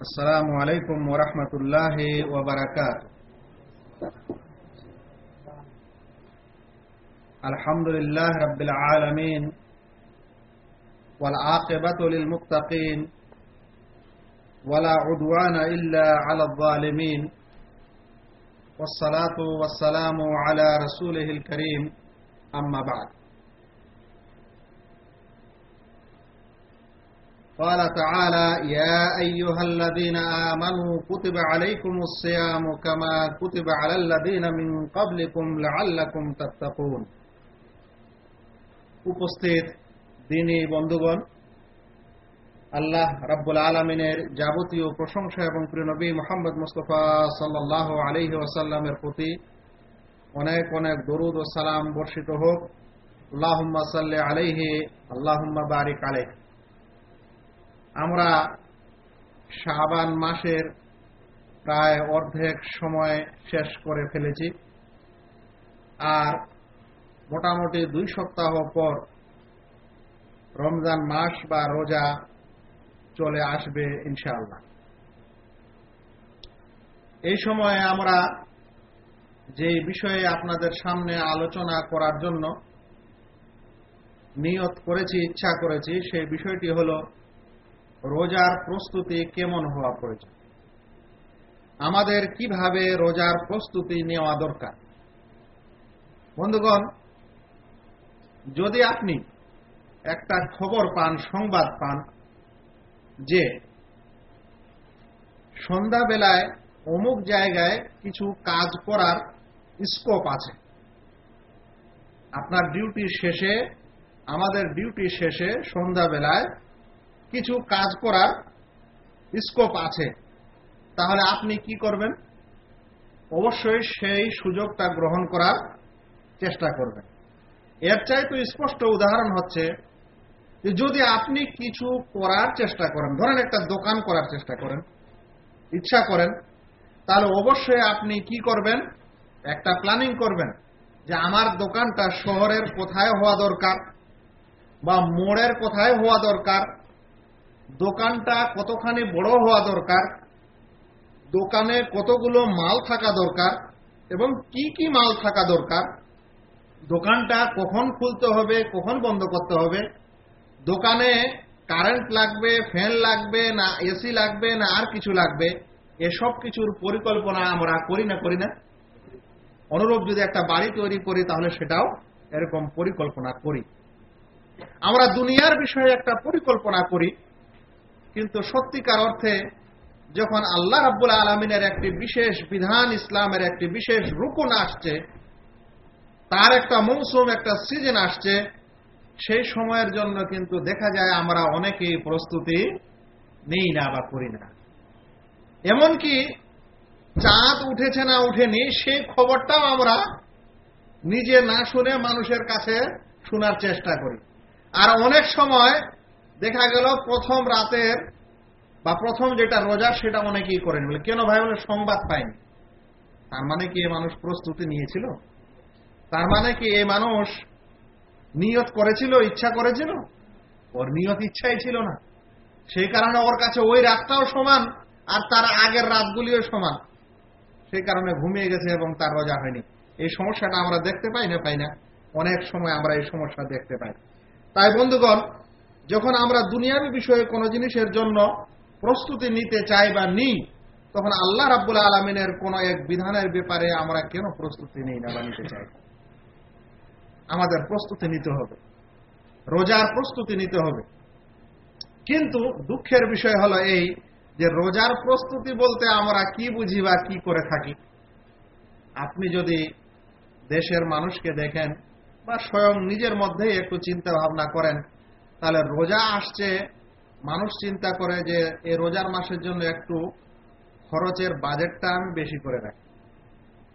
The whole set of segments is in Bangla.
السلام عليكم ورحمة الله وبركاته. الحمد لله رب العالمين والعاقبة للمتقين ولا عدوان إلا على الظالمين والصلاة والسلام على رسوله الكريم. أما بعد. قال تعالى يا أيها الذين آمنوا كتب عليكم الصيام كما كتب على الذين من قبلكم لعلكم تتقون উপস্থিত দিনী বন্ধুগণ আল্লাহ রাব্বুল আলমিনের যাবতীয় প্রশংসা এবং প্রিয় নবী মোহাম্মদ মুস্তফা সাল্লাহ আলহি ওসাল্লামের প্রতি অনেক অনেক দরুদ ও সালাম বর্ষিত হোক আল্লাহুম্মা সাল্লি আলাইহি আল্লাহুম্মা বারিক আলাইহ আমরা শাবান মাসের প্রায় অর্ধেক সময় শেষ করে ফেলেছি। আর মোটামুটি দুই সপ্তাহ পর রমজান মাস বা রোজা চলে আসবে ইনশাআল্লাহ। এই সময়ে আমরা যে বিষয়ে আপনাদের সামনে আলোচনা করার জন্য নিয়ত করেছি, ইচ্ছা করেছি, সেই বিষয়টি হল রোজার প্রস্তুতি কেমন হওয়া প্রয়োজন? আমাদের কীভাবে রোজার প্রস্তুতি নেওয়া দরকার? বন্ধুগণ, যদি আপনি একটা খবর পান, সংবাদ পান, যে সন্ধ্যাবেলায় অমুক জায়গায় কিছু কাজ করার স্কোপ আছে, আপনার ডিউটি শেষে, আমাদের ডিউটি শেষে সন্ধ্যাবেলায় কিছু কাজ করার স্কোপ আছে। তাহলে আপনি কি করবেন? অবশ্যই সেই সুযোগটা গ্রহণ করার চেষ্টা করবেন। এর চাইতে স্পষ্ট উদাহরণ হচ্ছে যে যদি আপনি কিছু করার চেষ্টা করেন, ধরেন একটা দোকান করার চেষ্টা করেন, ইচ্ছা করেন, তাহলে অবশ্যই আপনি কি করবেন? একটা প্ল্যানিং করবেন যে আমার দোকানটা শহরের কোথায় হওয়া দরকার বা মোড়ের কোথায় হওয়া দরকার। দোকানটা কতখানি বড় হওয়া দরকার? দোকানে কতগুলো মাল থাকা দরকার? এবং কি কি মাল থাকা দরকার? দোকানটা কখন খুলতে হবে, কখন বন্ধ করতে হবে? দোকানে কারেন্ট লাগবে, ফ্যান লাগবে, না এসি লাগবে, না আর কিছু লাগবে? এসব কিছুর পরিকল্পনা আমরা করি না করি না। অনুরূপ যদি একটা বাড়ি তৈরি করি, তাহলে সেটাও এরকম পরিকল্পনা করি। আমরা দুনিয়ার বিষয়ে একটা পরিকল্পনা করি। কিন্তু সত্যিকার অর্থে যখন আল্লাহ রাব্বুল আলমিনের একটি বিশেষ বিধান, ইসলামের একটি বিশেষ রুকুন আসছে, তার একটা মৌসুম, একটা সিজন আসছে, সেই সময়ের জন্য কিন্তু দেখা যায় আমরা অনেকেই প্রস্তুতি নেই না বা করি না। এমনকি চাঁদ উঠেছে না উঠেনি, সেই খবরটাও আমরা নিজে না শুনে মানুষের কাছে শোনার চেষ্টা করি। আর অনেক সময় দেখা গেল প্রথম রাতের বা প্রথম যেটা রোজা, সেটা অনেকেই করেন বলে। কেন ভাই বলে সংবাদ পায়নি তার মানে কি এ মানুষ প্রস্তুতি নিয়েছিল? তার মানে কি এ মানুষ নিয়ত করেছিল, ইচ্ছা করেছিল? ওর নিয়ত ইচ্ছাই ছিল না। সেই কারণে ওর কাছে ওই রাতটাও সমান আর তার আগের রাতগুলিও সমান। সেই কারণে ঘুমিয়ে গেছে এবং তার রোজা হয়নি। এই সমস্যাটা আমরা দেখতে পাই না পাই না। অনেক সময় আমরা এই সমস্যা দেখতে পাই। তাই বন্ধুগণ যখন আমরা দুনিয়াবি বিষয়ে কোনো জিনিসের জন্য প্রস্তুতি নিতে চাই বা নিই, তখন আল্লাহ রাব্বুল আলমিনের কোন এক বিধানের ব্যাপারে আমরা কেন প্রস্তুতি নিই না বা নিতে চাই? আমাদের প্রস্তুতি নিতে হবে। রোজার প্রস্তুতি নিতে হবে। কিন্তু দুঃখের বিষয় হলো এই যে রোজার প্রস্তুতি বলতে আমরা কি বুঝি বা কি করে থাকি? আপনি যদি দেশের মানুষকে দেখেন বা স্বয়ং নিজের মধ্যেই একটু চিন্তা ভাবনা করেন তাহলে রোজা আসছে, মানুষ চিন্তা করে যে এই রোজার মাসের জন্য একটু খরচের বাজেটটা আমি বেশি করে রাখি।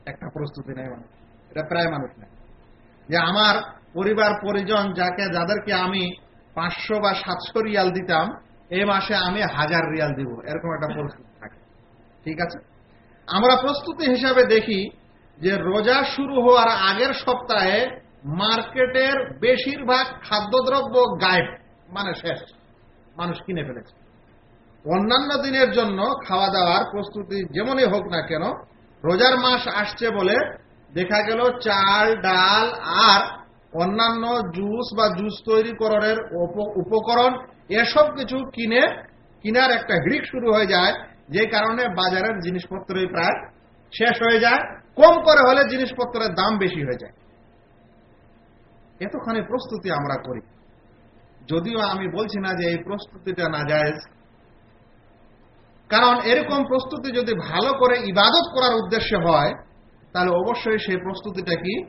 একটা প্রস্তুতি নেই মানুষ। এটা প্রায় মানুষ নেই যে আমার পরিবার, পরিজন যাকে, যাদেরকে আমি পাঁচশো বা সাতশো রিয়াল দিতাম এ মাসে আমি হাজার রিয়াল দিব। এরকম একটা প্রস্তুতি থাকে। ঠিক আছে? আমরা প্রস্তুতি হিসাবে দেখি যে রোজা শুরু হওয়ার আগের সপ্তাহে মার্কেটের বেশিরভাগ খাদ্যদ্রব্য গায়েব মানে শেষ। মানুষ কিনে ফেলেছে। অন্যান্য দিনের জন্য খাওয়া দাওয়ার প্রস্তুতি যেমনই হোক না কেন, রোজার মাস আসছে বলে দেখা গেল চাল, ডাল আর অন্যান্য জুস বা জুস তৈরি করার উপকরণ, এসব কিছু কিনে, কিনার একটা হিড়িক শুরু হয়ে যায়, যে কারণে বাজারের জিনিসপত্রই প্রায় শেষ হয়ে যায়। কম করে হলে জিনিসপত্রের দাম বেশি হয়ে যায়। এতখানি প্রস্তুতি আমরা করি। যদিও আমি বলছি না যে এই প্রস্তুতিটা না যায় কারণ এরকম প্রস্তুতি যদি ভালো করে ইবাদত করার উদ্দেশ্যে হয়, তাহলে অবশ্যই সেই প্রস্তুতিটা কি?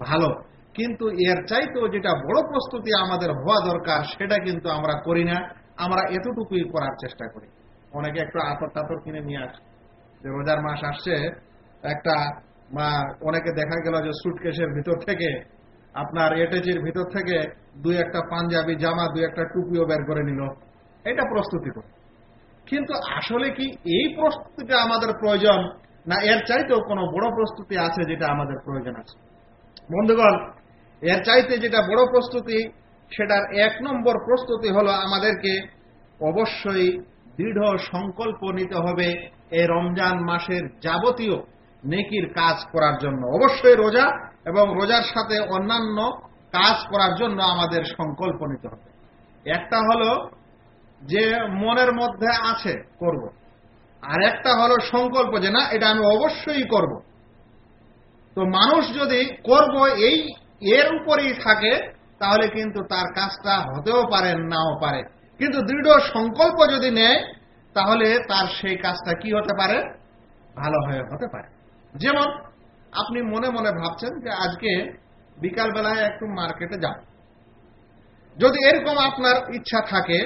ভালো। কিন্তু এর চাইতেও যেটা বড় প্রস্তুতি আমাদের হওয়া দরকার, সেটা কিন্তু আমরা করি না। আমরা এতটুকুই করার চেষ্টা করি। অনেকে একটু আতর টাতর কিনে নিয়ে আসে। যে রোজার মাস আসছে, একটা মা, অনেকে দেখা গেল যে সুটকেসের ভিতর থেকে আপনার এটেজির ভিতর থেকে দুই একটা পাঞ্জাবি জামা, দুই একটা টুপিও বের করে নিল। এটা প্রস্তুতি করে কিন্তু আসলে কি এই প্রস্তুতিটা আমাদের প্রয়োজন? না এর চাইতেও কোনো বড় প্রস্তুতি আছে যেটা আমাদের প্রয়োজন আছে? বন্ধুগণ, এর চাইতে যেটা বড় প্রস্তুতি, সেটার এক নম্বর প্রস্তুতি হলো আমাদেরকে অবশ্যই দৃঢ় সংকল্প নিতে হবে এই রমজান মাসের যাবতীয় নেকির কাজ করার জন্য। অবশ্যই রোজা এবং রোজার সাথে অন্যান্য কাজ করার জন্য আমাদের সংকল্প নিতে হবে একটা হলো যে মনের মধ্যে আছে, করব। আর একটা হলো সংকল্প যে না, এটা আমি অবশ্যই করব। তো মানুষ যদি করব এই, এর উপরেই থাকে, তাহলে কিন্তু তার কাজটা হতেও পারে, নাও পারে কিন্তু দৃঢ় সংকল্প যদি নেয়, তাহলে তার সেই কাজটা কি হতে পারে ভালো হয়ে হতে পারে যেমন আপনি মনে মনে ভাবছেন যে আজকে বিকালবেলায় একটু মার্কেটে যান যদি এরকম আপনার ইচ্ছা থাকে,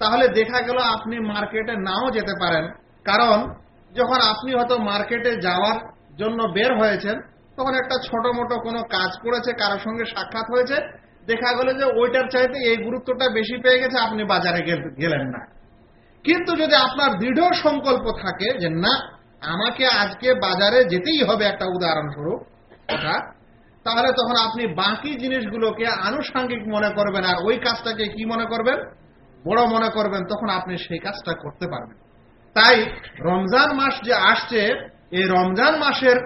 তাহলে দেখা গেল আপনি মার্কেটে নাও যেতে পারেন। কারণ যখন আপনি হয়তো মার্কেটে যাওয়ার জন্য বের হয়েছেন, তখন একটা ছোট মোটো কোনো কাজ করেছে, কারোর সঙ্গে সাক্ষাৎ হয়েছে, দেখা গেল যে ওইটার চাইতে এই গুরুত্বটা বেশি পেয়ে গেছে, আপনি বাজারে গেলেন না। কিন্তু যদি আপনার দৃঢ় সংকল্প থাকে যে না আমাকে আজকে বাজারে যেতেই হবে একটা উদাহরণস্বরূপ কথা তাহলে তখন আপনি বাকি জিনিসগুলোকে আনুষাঙ্গিক মনে করবেন, আর ওই কাজটাকে কি মনে করবেন? বড় মনে করবেন, তখন আপনি সেই কাজটা করতে পারবেন। তাই রমজান মাস যে আসছে, এই রমজান মাসের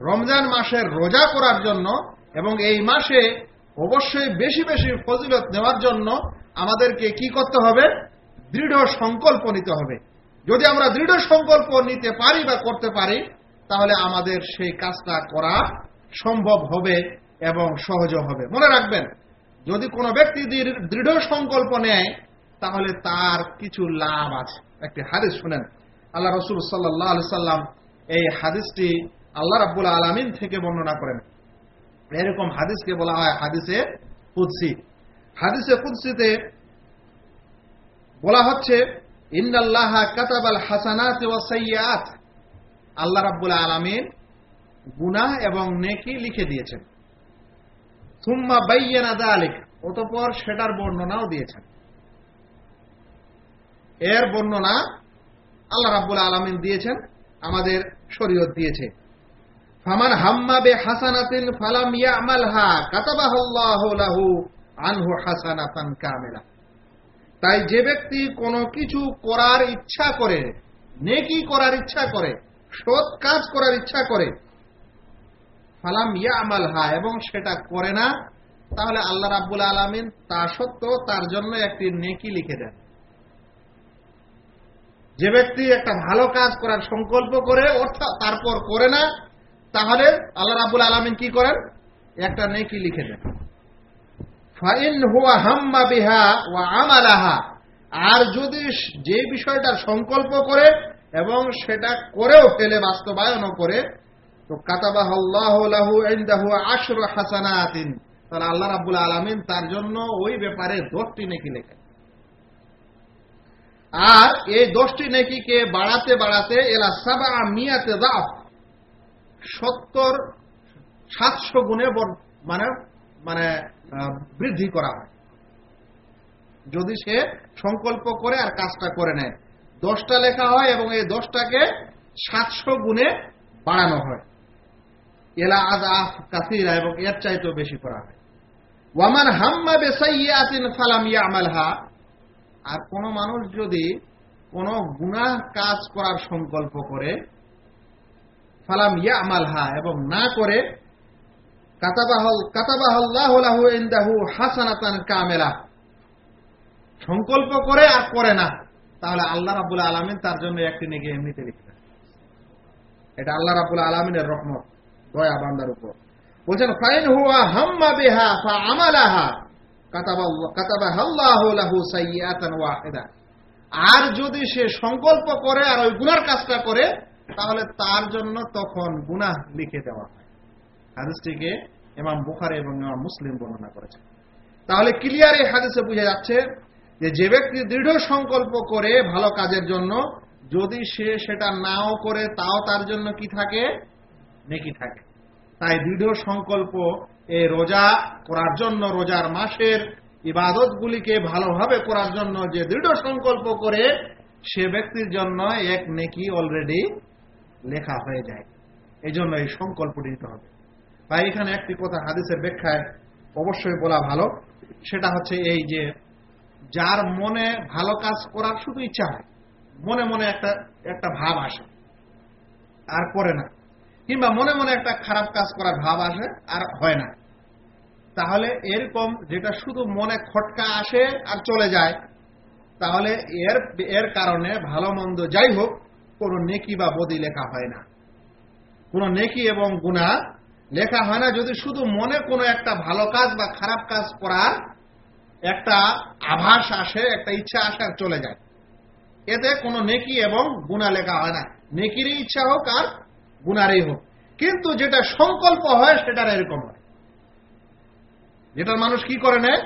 রমজান মাসের রোজা করার জন্য এবং এই মাসে অবশ্যই বেশি বেশি ফজিলত নেওয়ার জন্য আমাদেরকে কি করতে হবে? দৃঢ় সংকল্প নিতে হবে। যদি আমরা দৃঢ় সংকল্প নিতে পারি বা করতে পারি, তাহলে আমাদের সেই কাজটা করা সম্ভব হবে এবং সহজ হবে। মনে রাখবেন, যদি কোনো ব্যক্তি দৃঢ় সংকল্প নেয়, তাহলে তার কিছু লাভ আছে। একটি হাদিস শুনেন। আল্লাহ রসুল সাল্লাহ সাল্লাম এই হাদিসটি আল্লাহ রাব্বুল আলমিন থেকে বর্ণনা করেন। এরকম হাদিসকে বলা হয় হাদিসে কুদ্সি। হাদিসে কুদ্সিতে বলা হচ্ছে আল্লাহ রাব্বুল এবং নেকি লিখে দিয়েছেন। সুম্মা সেটার বর্ণনাও দিয়েছেন। এর বর্ণনা আল্লাহ রাব্বুল আলমিন দিয়েছেন, আমাদের শরীয়ত দিয়েছে। ফামান হাম্মা বে হাসানাতিন ফালাম লাহু আনহু হাসানাতান কামিলা। তাই যে ব্যক্তি কোনো কিছু করার ইচ্ছা করে, নেকি করার ইচ্ছা করে, সৎ কাজ করার ইচ্ছা করে, ফালাম ইয়া আমাল হা, এবং সেটা করে না, তাহলে আল্লাহ রাব্বুল আলমিন তা সত্ত্বেও তার জন্য একটি নেকি লিখে দেন। যে ব্যক্তি একটা ভালো কাজ করার সংকল্প করে, অর্থাৎ তারপর করে না, তাহলে আল্লাহ রাবুল আলমিন কি করেন? একটা নেকি লিখে দেন। আর যদি যে বিষয়টার সংকল্প করে এবং সেটা করেও ফেলে, বাস্তবায়নও করে, তো কাতাবাহ আশর হাসানাতিন। তাহলে আল্লাহ রাবুল আলমিন তার জন্য ওই ব্যাপারে দশটি নেকি লেখেন। আর এই দশটি নেকিকে বাড়াতে বাড়াতে এলা সাবা মিয়াতে দাফ, সত্তর সাতশো গুণে মানে মানে বৃদ্ধি করা হয়। যদি সে সংকল্প করে আর কাজটা করে নেয়। দশটা লেখা হয় এবং এই দশটাকে সাতশো গুণে বাড়ানো হয়। এলা আজ আফ কাসিরা এবং এর চাইতেও বেশি করা হয়। ওয়ামান হাম্মা বেসাইয়াতিন ফালাম ইয়ামালহা। আর কোন মানুষ যদি কোন গুনাহ কাজ করার সংকল্প করে, ফালাম ইয়া আমালহা এবং না করে কাতাবাহু ইন্দাহু হাসানাতান কামেলা সংকল্প করে আর করে না। তাহলে আল্লাহ রাবুল আলমিন তার জন্য একটি নেগে এমনিতে লিখতে এটা আল্লাহ রাবুল আলমিনের রহমত, দয়া বান্দার উপর। বলছেন, ফাইন হুয়া হাম্মা বেহা ফা আমালাহা আর যদি সে সংকল্প করে আর ওই গুনার কাজটা করে, তাহলে তার জন্য তখন গুনাহ লিখে দেওয়া হয়। এমাম বুখারে এবং এমাম মুসলিম বর্ণনা করেছে তাহলে ক্লিয়ার এই হাদিসে বুঝা যাচ্ছে যে যে ব্যক্তি দৃঢ় সংকল্প করে ভালো কাজের জন্য, যদি সে সেটা নাও করে, তাও তার জন্য কি থাকে? নেকি থাকে। তাই দৃঢ় সংকল্প এই রোজা করার জন্য, রোজার মাসের ইবাদতগুলিকে ভালোভাবে করার জন্য যে দৃঢ় সংকল্প করে, সে ব্যক্তির জন্য এক নেকি অলরেডি লেখা হয়ে যায়। এই জন্য এই সংকল্পটি নিতে হবে। তাই এখানে একটি কথা হাদিসের ব্যাখ্যায় অবশ্যই বলা ভালো। সেটা হচ্ছে এই যে, যার মনে ভালো কাজ করার শুধু ইচ্ছা হয়, মনে মনে একটা একটা ভাব আসে, আর করে না। কিংবা মনে মনে একটা খারাপ কাজ করার ভাব আসে, আর হয় না। তাহলে এরকম যেটা শুধু মনে খটকা আসে আর চলে যায়, তাহলে এর এর কারণে ভালো মন্দ যাই হোক, কোনো নেকি বা বদি লেখা হয় না। কোনো নেকি এবং গুণা লেখা হয় না যদি শুধু মনে কোনো একটা ভালো কাজ বা খারাপ কাজ করার একটা আভাস আসে, একটা ইচ্ছা আসে আর চলে যায়। এতে কোনো নেকি এবং গুণা লেখা হয় না। নেকিরই ইচ্ছা হোক আর গুণারই হোক। কিন্তু যেটা সংকল্প হয়, সেটার এরকম হয়। যেটার মানুষ কি করে নেয়?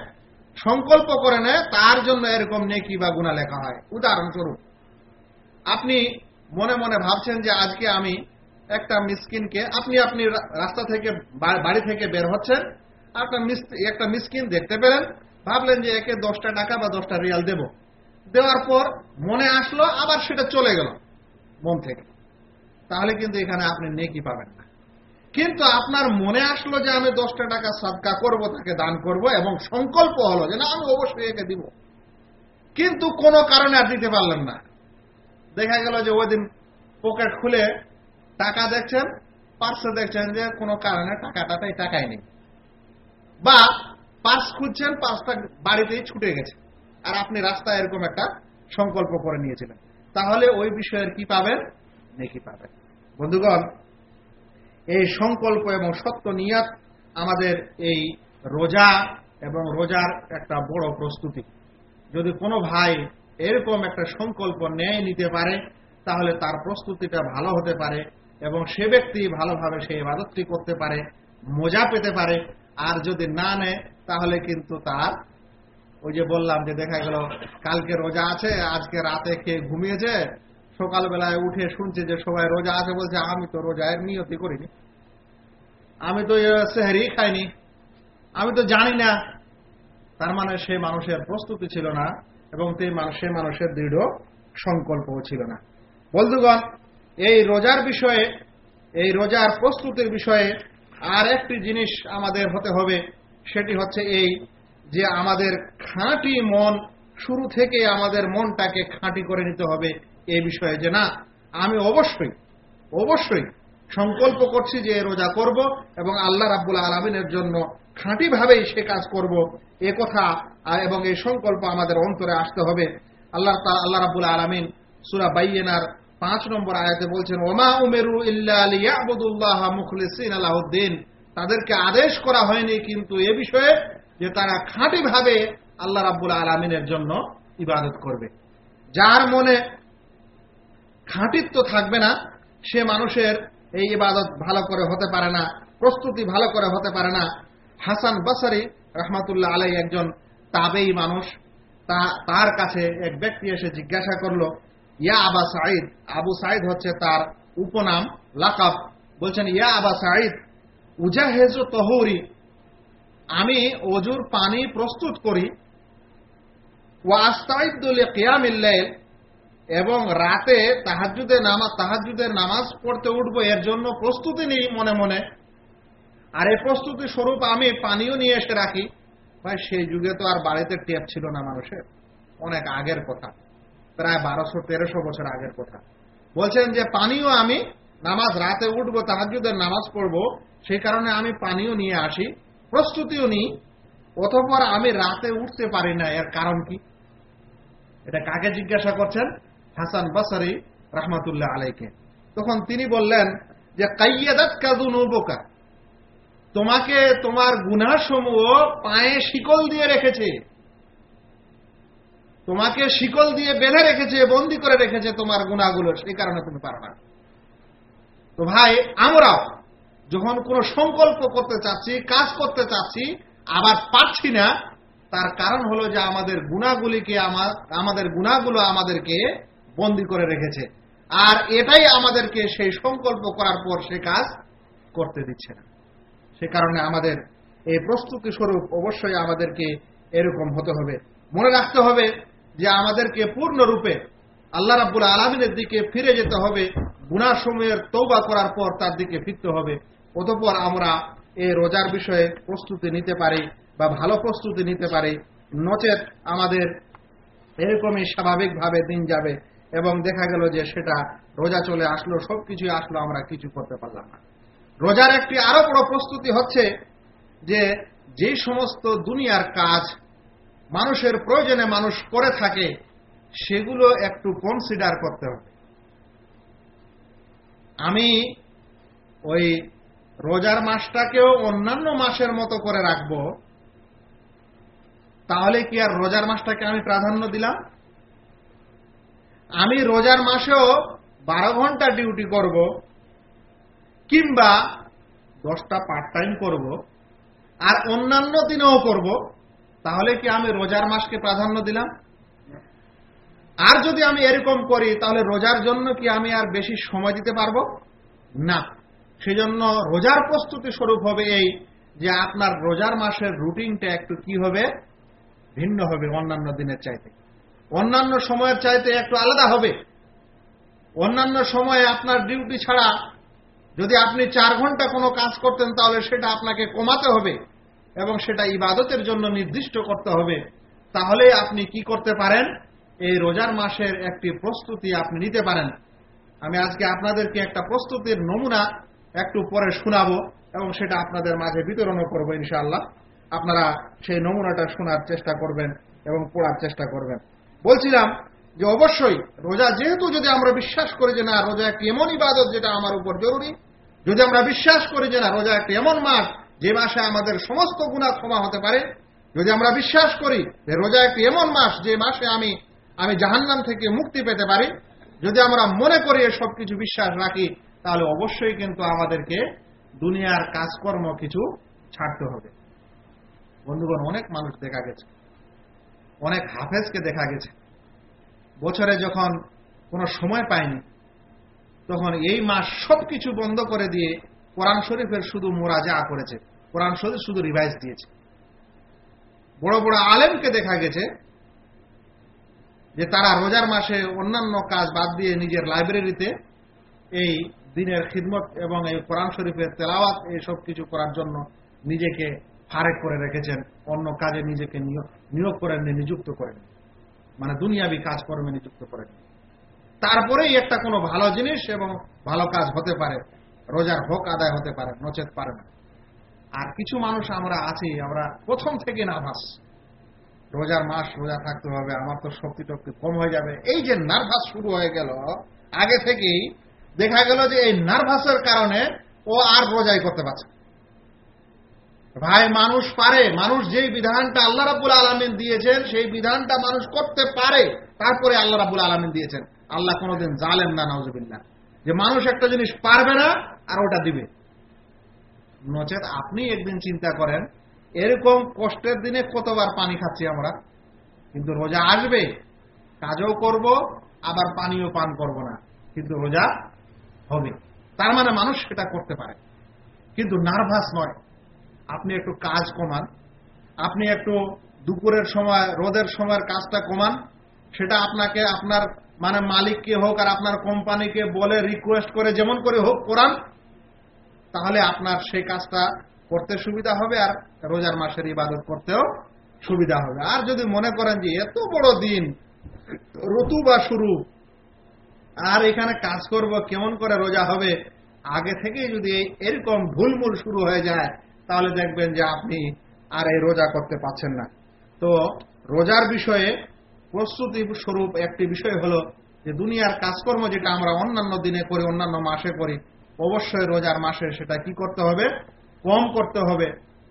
সংকল্প করে নেয়, তার জন্য এরকম নেকি বা গুণা লেখা হয়। উদাহরণস্বরূপ, আপনি মনে মনে ভাবছেন যে আজকে আমি একটা মিসকিনকে আপনি আপনি রাস্তা থেকে বাড়ি থেকে বের হচ্ছেন, আপনার একটা মিসকিন দেখতে পেলেন, ভাবলেন যে একে দশটা টাকা বা দশটা রিয়াল দেব। দেওয়ার পর মনে আসলো, আবার সেটা চলে গেল মন থেকে। তাহলে কিন্তু এখানে আপনি নেকি পাবেন না। কিন্তু আপনার মনে আসলো যে আমি দশটা টাকা সাদকা করব, তাকে দান করব এবং সংকল্প হলো যে না, আমি অবশ্যই একে দিব। কিন্তু কোনো কারণে আর দিতে পারলেন না। দেখা গেল যে ওই দিন পকেট খুলে টাকা দেখছেন পার্সে দেখছেন যে কোনো কারণে টাকাটা তাই টাকাই নেই। বা পার্স খুঁজছেন পার্সটা বাড়িতেই ছুটে গেছে। আর আপনি রাস্তায় এরকম একটা সংকল্প করে নিয়েছিলেন। তাহলে ওই বিষয়ের কি পাবেন? নেকি পাবেন। বন্ধুগণ, এই সংকল্প এবং সত্য নিয়াত আমাদের এই রোজা এবং রোজার একটা বড় প্রস্তুতি। যদি কোনো ভাই এরকম একটা সংকল্প ন্যায় নিতে পারে, তাহলে তার প্রস্তুতিটা ভালো হতে পারে। এবং সে ব্যক্তি ভালোভাবে সেই ইবাদতটি করতে পারে, মজা পেতে পারে, আর যদি না নেয়, তাহলে কিন্তু তার, ওই যে বললাম যে দেখা গেল, কালকে রোজা আছে, আজকে রাতে খেয়ে ঘুমিয়েছে, সকালবেলায় উঠে শুনছে যে সবাই রোজা আছে, বলছে, আমি তো রোজায় নিয়তি করিনি। আমি তো সেহারি খাইনি। আমি তো জানি না। তার মানে সে মানুষের প্রস্তুতি ছিল না, এবং সে মানুষের দৃঢ় সংকল্পও ছিল না। বন্ধুগণ এই রোজার বিষয়ে, এই রোজার প্রস্তুতির বিষয়ে আর একটি জিনিস আমাদের হতে হবে, সেটি হচ্ছে এই যে আমাদের খাঁটি মন, শুরু থেকে আমাদের মনটাকে খাঁটি করে নিতে হবে এই বিষয়ে যে না, আমি অবশ্যই অবশ্যই সংকল্প করছি যে রোজা করব এবং আল্লাহ রাব্বুল আলমিনের জন্য খাঁটিভাবেই সে কাজ করব, এ কথা এবং এই সংকল্প আমাদের অন্তরে আসতে হবে। আল্লাহ আল্লাহ রাব্বুল আলমিন সুরা বাইয়েনার পাঁচ নম্বর আয়াতে বলছেন, ওমা উমেরু ইল্লাহ মুখলিসিন আলাহদ্দিন। তাদেরকে আদেশ করা হয়নি কিন্তু এ বিষয়ে যে তারা খাঁটিভাবে আল্লাহ রাব্বুল আলমিনের জন্য ইবাদত করবে। যার মনে খাঁটিত্ব থাকবে না, সে মানুষের এই ইবাদত ভালো করে হতে পারে না, প্রস্তুতি ভালো করে হতে পারে না। হাসান বাসারি রহমাতুল্লাহ আলাই একজন তাবেই মানুষ। তা, তার কাছে এক ব্যক্তি এসে জিজ্ঞাসা করল ইয়া আবা সাঈদ। আবু সাঈদ হচ্ছে তার উপনাম, লাকাব। বলছেন, ইয়া আবা সাঈদ, উজাহেজ তহরি। আমি অজুর পানি প্রস্তুত করি। ওয়াস্তাইদুল কিয়ামিল্লাইল এবং রাতে তাহাজুদের নামাজ তাহাজুদের নামাজ পড়তে উঠবো, এর জন্য প্রস্তুতি নিই মনে মনে। আর এই প্রস্তুতি স্বরূপ আমি পানিও নিয়ে এসে রাখি। ভাই, সেই যুগে তো আর বাড়িতে টেপ ছিল না মানুষের। অনেক আগের কথা। প্রায় বারোশো, তেরোশো বছর আগের কথা। বলছেন যে পানিও আমি নামাজ রাতে উঠবো তাহাজুদের নামাজ পড়ব সেই কারণে আমি পানিও নিয়ে আসি। প্রস্তুতিও নিই অতঃপর আমি রাতে উঠতে পারি না, এর কারণ কি? এটা কাকে জিজ্ঞাসা করছেন? হাসান বাসারি রহমাতুল্লাহ আলাইকে। তখন তিনি বললেন যে কাইয়াদাত কাজু নৌবোকা তোমাকে তোমার গুনাসমূহ পায়ে শিকল দিয়ে রেখেছে। তোমাকে শিকল দিয়ে বেঁধে রেখেছে, বন্দি করে রেখেছে তোমার গুণাগুলো, সেই কারণে তুমি পারো না। তো ভাই, আমরাও যখন কোনো সংকল্প করতে চাচ্ছি, কাজ করতে চাচ্ছি, আবার পারছি না, তার কারণ হলো যে আমাদের গুণাগুলিকে আমাদের গুণাগুলো আমাদেরকে বন্দি করে রেখেছে। আর এটাই আমাদেরকে সেই সংকল্প করার পর সে কাজ করতে দিচ্ছে না। সে কারণে আমাদের এই প্রস্তুতি স্বরূপ অবশ্যই আমাদেরকে এরকম হতে হবে। মনে রাখতে হবে যে আমাদেরকে পূর্ণরূপে আল্লাহ রাব্বুল আলমিনের দিকে ফিরে যেতে হবে গুণাসমূহের তৌবা করার পর তার দিকে ফিরতে হবে। অতপর আমরা এই রোজার বিষয়ে প্রস্তুতি নিতে পারি বা ভালো প্রস্তুতি নিতে পারি। নচেত আমাদের এরকমই স্বাভাবিকভাবে দিন যাবে এবং দেখা গেল যে সেটা রোজা চলে আসলো সবকিছুই আসলো, আমরা কিছু করতে পারলাম না। রোজার একটি আরও বড় প্রস্তুতি হচ্ছে যে যে সমস্ত দুনিয়ার কাজ মানুষের প্রয়োজনে মানুষ করে থাকে, সেগুলো একটু কনসিডার করতে হবে। আমি ওই রোজার মাসটাকেও অন্যান্য মাসের মতো করে রাখব, তাহলে কি আর রোজার মাসটাকে আমি প্রাধান্য দিলাম? আমি রোজার মাসেও বারো ঘণ্টা ডিউটি করব, কিংবা দশটা পার্ট টাইম করব, আর অন্যান্য দিনেও করব। তাহলে কি আমি রোজার মাসকে প্রাধান্য দিলাম? আর যদি আমি এরকম করি, তাহলে রোজার জন্য কি আমি আর বেশি সময় দিতে পারব? না। সেজন্য রোজার প্রস্তুতি স্বরূপ হবে এই যে আপনার রোজার মাসের রুটিনটা একটু কি হবে? ভিন্ন হবে অন্যান্য দিনের চাইতে। অন্যান্য সময়ের চাইতে একটু আলাদা হবে। অন্যান্য সময়ে আপনার ডিউটি ছাড়া যদি আপনি চার ঘণ্টা কোনো কাজ করতেন, তাহলে সেটা আপনাকে কমাতে হবে। এবং সেটা ইবাদতের জন্য নির্দিষ্ট করতে হবে। তাহলে আপনি কি করতে পারেন? এই রোজার মাসের একটি প্রস্তুতি আপনি নিতে পারেন। আমি আজকে আপনাদেরকে একটা প্রস্তুতির নমুনা একটু পরে শোনাবো এবং সেটা আপনাদের মাঝে বিতরণও করব ইনশাআল্লাহ। আপনারা সেই নমুনাটা শোনার চেষ্টা করবেন এবং পড়ার চেষ্টা করবেন। বলছিলাম যে অবশ্যই রোজা যেহেতু যদি আমরা বিশ্বাস করি যে না, রোজা একটি এমন ইবাদত যেটা আমার উপর জরুরি, যদি আমরা বিশ্বাস করি যে না, রোজা একটি এমন মাস যে মাসে আমাদের সমস্ত গুণা ক্ষমা হতে পারে, যদি আমরা বিশ্বাস করি যে রোজা একটি এমন মাস যে মাসে আমি আমি জাহান্নাম থেকে মুক্তি পেতে পারি, যদি আমরা মনে করি সব কিছু বিশ্বাস রাখি, তাহলে অবশ্যই কিন্তু আমাদেরকে দুনিয়ার কাজকর্ম কিছু ছাড়তে হবে। বন্ধুগণ, অনেক মানুষ দেখা গেছে। অনেক হাফেজকে দেখা গেছে। বছরে যখন কোনো সময় পায়নি, তখন এই মাস সবকিছু বন্ধ করে দিয়ে কোরআন শরীফের শুধু মোরাজা করেছে, কোরআন শরীফ শুধু রিভাইজ দিয়েছে। বড় বড় আলেমকে দেখা গেছে যে তারা রোজার মাসে অন্যান্য কাজ বাদ দিয়ে নিজের লাইব্রেরিতে এই দিনের খিদমত এবং এই কোরআন শরীফের তেলাওয়াত, এই সব কিছু করার জন্য নিজেকে ফারেক করে রেখেছেন, অন্য কাজে নিজেকে নিয়োগ করেননি, নিযুক্ত করেন মানে দুনিয়াবি কাজকর্মে নিযুক্ত করেন তারপরেই একটা কোনো ভালো জিনিস এবং ভালো কাজ হতে পারে। রোজার হক, আদায় হতে পারে, নচেত পারে না। আর কিছু মানুষ আমরা আছি, আমরা প্রথম থেকে নার্ভাস। রোজার মাস রোজা থাকতে হবে, আমার তো শক্তি টক্তি কম হয়ে যাবে। এই যে নার্ভাস শুরু হয়ে গেল, আগে থেকেই দেখা গেল যে এই নার্ভাসের কারণে ও আর রোজাই করতে পারছে ভাই, মানুষ পারে, মানুষ যেই বিধানটা আল্লাহ রাবুল আলমিন দিয়েছেন, সেই বিধানটা মানুষ করতে পারে। তারপরে আল্লাহ রাবুল আলমিন দিয়েছেন। আল্লাহ কোনোদিন জালেন না নজবিল্লা যে মানুষ একটা জিনিস পারবে না, আর ওটা দিবে। নচেত আপনি একদিন চিন্তা করেন, এরকম কষ্টের দিনে কতবার পানি খাচ্ছি আমরা? কিন্তু রোজা আসবে, কাজও করব, আবার পানিও পান করব না। কিন্তু রোজা হবে। তার মানে মানুষ সেটা করতে পারে। কিন্তু নার্ভাস নয়। আপনি একটু কাজ কমান। আপনি একটু দুপুরের সময়, রোদের সময়ের কাজটা কমান। সেটা আপনাকে আপনার মানে মালিককে হোক আর আপনার কোম্পানিকে বলে রিকোয়েস্ট করে যেমন করে হোক করান তাহলে আপনার সেই কাজটা করতে সুবিধা হবে আর রোজার মাসের ইবাদত করতেও সুবিধা হবে। আর যদি মনে করেন যে এত বড় দিন ঋতু বা শুরু, আর এখানে কাজ করব, কেমন করে রোজা হবে, আগে থেকেই যদি এরকম ভুলমুল শুরু হয়ে যায়, তাহলে দেখবেন যে আপনি আর এই রোজা করতে পাচ্ছেন না। তো রোজার বিষয়ে প্রস্তুতি স্বরূপ একটি বিষয় হলো যে দুনিয়ার কাজকর্ম যেটা আমরা অন্যান্য দিনে করি, অন্যান্য মাসে করি, অবশ্যই রোজার মাসে সেটা কি করতে হবে? কম করতে হবে।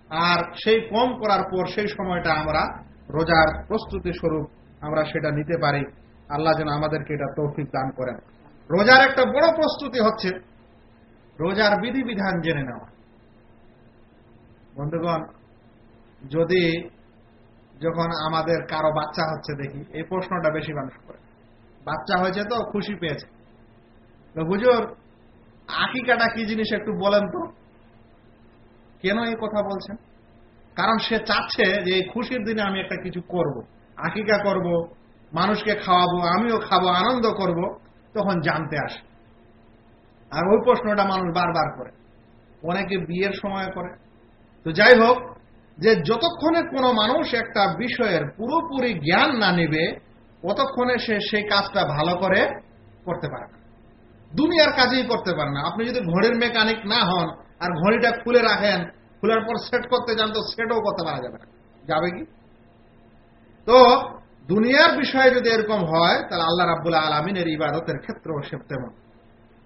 আর সেই কম করার পর সেই সময়টা আমরা রোজার প্রস্তুতি স্বরূপ আমরা সেটা নিতে পারি। আল্লাহ যেন আমাদেরকে এটা তৌফিক দান করেন। রোজার একটা বড় প্রস্তুতি হচ্ছে রোজার বিধিবিধান জেনে নেওয়া। বন্ধুগণ, যদি যখন আমাদের কারও বাচ্চা হচ্ছে দেখি, এই প্রশ্নটা বেশি মানুষ করে। বাচ্চা হয়েছে তো, খুশি পেয়েছে। তো হুজুর, আকিকাটা কি জিনিস একটু বলেন তো। কেন এই কথা বলছেন? কারণ সে চাচ্ছে যে এই খুশির দিনে আমি একটা কিছু করব। আকিকা করব, মানুষকে খাওয়াবো, আমিও খাব, আনন্দ করব, তখন জানতে আসে। আর ওই প্রশ্নটা মানুষ বারবার করে। অনেকে বিয়ের সময় করে। তো যাই হোক যে যতক্ষণে কোনো মানুষ একটা বিষয়ের পুরোপুরি জ্ঞান না নেবে, ততক্ষণে সে সেই কাজটা ভালো করে করতে পারে না। দুনিয়ার কাজেই করতে পারে না। আপনি যদি ঘড়ির মেকানিক না হন আর ঘড়িটা খুলে রাখেন, খোলার পর সেট করতে যান, তো সেটও করতে পারা যাবে না। যাবে কি? তো দুনিয়ার বিষয়ে যদি এরকম হয়, তাহলে আল্লাহ রাবুল্লাহ আলমিনের ইবাদতের ক্ষেত্রেও সে তেমন।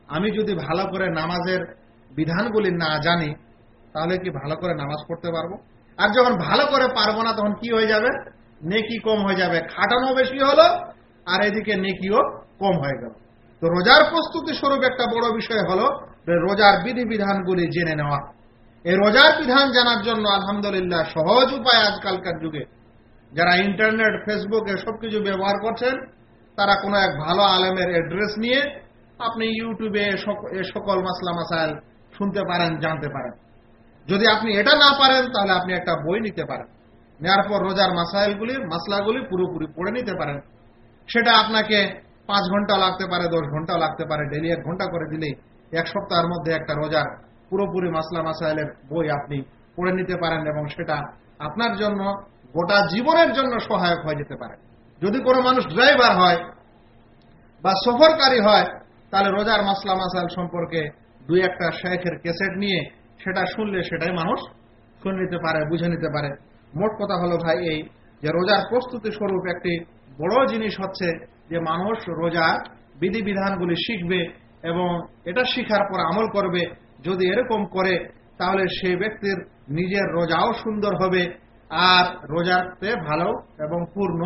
আমি যদি ভালো করে নামাজের বিধানগুলি না জানি, তাহলে কি ভালো করে নামাজ পড়তে পারব? আর যখন ভালো করে পারব না, তখন কি হয়ে যাবে? নেকি কম হয়ে যাবে। খাটানো বেশি হলো, আর এদিকে নেকিও কম হয়ে গেল। তো রোজার প্রস্তুতি স্বরূপ একটা বড় বিষয় হলো রোজার বিধিবিধানগুলি জেনে নেওয়া। এই রোজার বিধান জানার জন্য আলহামদুলিল্লাহ সহজ উপায় আজকালকার যুগে। যারা ইন্টারনেট, ফেসবুকে সবকিছু ব্যবহার করছেন, তারা কোনো এক ভালো আলেমের অ্যাড্রেস নিয়ে আপনি ইউটিউবে সকল মাসলা মাসাইল শুনতে পারেন, জানতে পারেন। যদি আপনি এটা না পারেন, তাহলে আপনি একটা বই নিতে পারেন। নেওয়ার পর রোজার মাসাইলগুলি, মাসলাগুলি পুরোপুরি পড়ে নিতে পারেন। সেটা আপনাকে পাঁচ ঘণ্টা লাগতে পারে, দশ ঘণ্টা লাগতে পারে ডেলি এক ঘণ্টা করে দিলেই এক সপ্তাহের মধ্যে একটা রোজার পুরোপুরি মাসলা মাসাইলের বই আপনি পড়ে নিতে পারেন এবং সেটা আপনার জন্য, গোটা জীবনের জন্য সহায়ক হয়ে যেতে পারে। যদি কোনো মানুষ ড্রাইভার হয় বা সফরকারী হয়, তাহলে রোজার মাসলা মাসাইল সম্পর্কে দুই একটা শেখের কেসেট নিয়ে সেটা শুনলে সেটাই মানুষ শুনে নিতে পারে, বুঝে নিতে পারে। মোট কথা হলো ভাই এই যে রোজার প্রস্তুতি স্বরূপ একটি বড় জিনিস হচ্ছে যে মানুষ রোজার বিধিবিধানগুলি শিখবে এবং এটা শিখার পর আমল করবে। যদি এরকম করে, তাহলে সে ব্যক্তির নিজের রোজাও সুন্দর হবে আর রোজাতে ভালো এবং পূর্ণ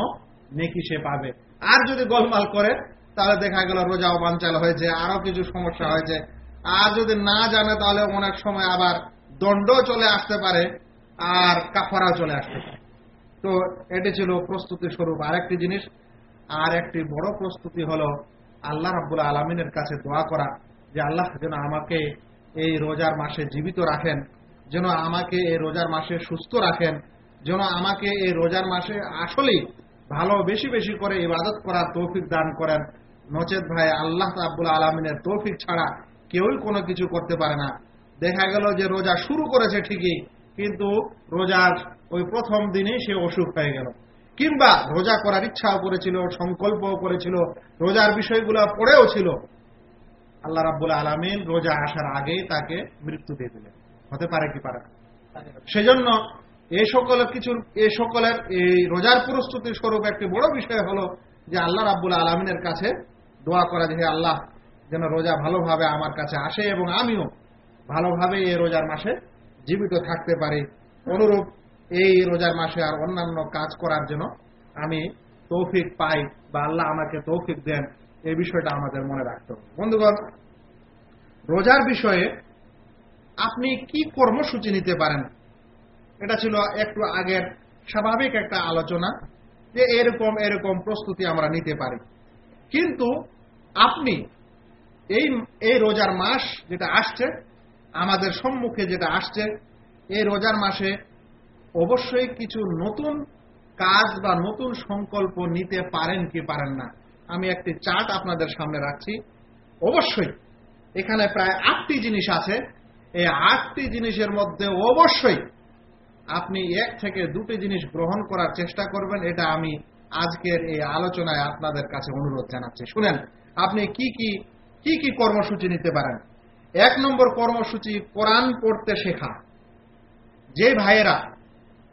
নেকি সে পাবে। আর যদি গোলমাল করে, তাহলে দেখা গেল রোজাও বাঞ্চাল হয়েছে আরও কিছু সমস্যা হয়েছে। আর যদি না জানে, তাহলে অনেক সময় আবার দণ্ড চলে আসতে পারে আর কাফারাও চলে আসতে পারে। তো এটি ছিল প্রস্তুতি স্বরূপ। আরেকটি জিনিস, আর একটি বড় প্রস্তুতি হলো আল্লাহ রাবুল আলমিনের কাছে দোয়া করা, যে আল্লাহ যেন আমাকে এই রোজার মাসে জীবিত রাখেন, যেন আমাকে এই রোজার মাসে সুস্থ রাখেন, যেন আমাকে এই রোজার মাসে আসলেই ভালো বেশি বেশি করে ইবাদত করার তৌফিক দান করেন। নচেত ভাই, আল্লাহ আব্বুল আলমিনের তৌফিক ছাড়া কেউই কোনো কিছু করতে পারে না। দেখা গেল যে রোজা শুরু করেছে ঠিকই, কিন্তু রোজার ওই প্রথম দিনেই সে অসুখ হয়ে গেল। কিংবা রোজা করার ইচ্ছাও করেছিল, সংকল্পও করেছিল, রোজার বিষয়গুলো পড়েও ছিল। আল্লাহ রাব্বুল আলমিন রোজা আসার আগেই তাকে মৃত্যু দিয়ে দিলেন। হতে পারে কি পারে সেজন্য এই সকলের কিছু এই সকলের এই রোজার প্রস্তুতি স্বরূপ একটি বড় বিষয় হলো যে আল্লাহ রাব্বুল আলমিনের কাছে দোয়া করা যে আল্লাহ যেন রোজা ভালোভাবে আমার কাছে আসে এবং আমিও ভালোভাবে এই রোজার মাসে জীবিত থাকতে পারি। অনুরূপ এই রোজার মাসে আর অন্যান্য কাজ করার জন্য আমি তৌফিক পাই বা আল্লাহ আমাকে তৌফিক দেন এই বিষয়টা আমাদের মনে রাখতে বন্ধুগণ, রোজার বিষয়ে আপনি কি কর্মসূচি নিতে পারেন? এটা ছিল একটু আগের স্বাভাবিক একটা আলোচনা যে এরকম এরকম প্রস্তুতি আমরা নিতে পারি। কিন্তু আপনি এই এই রোজার মাস যেটা আসছে, আমাদের সম্মুখে যেটা আসছে, এই রোজার মাসে অবশ্যই কিছু নতুন কাজ বা নতুন সংকল্প নিতে পারেন কি পারেন না, আমি একটি চার্ট আপনাদের সামনে রাখছি। অবশ্যই এখানে প্রায় আটটি জিনিস আছে, এই আটটি জিনিসের মধ্যে অবশ্যই আপনি এক থেকে দুটি জিনিস গ্রহণ করার চেষ্টা করবেন, এটা আমি আজকের এই আলোচনায় আপনাদের কাছে অনুরোধ জানাচ্ছি। শুনেন, আপনি কি কি কি কি কর্মসূচি নিতে পারেন? এক নম্বর কর্মসূচি কোরআন পড়তে শেখা। যে ভাইয়েরা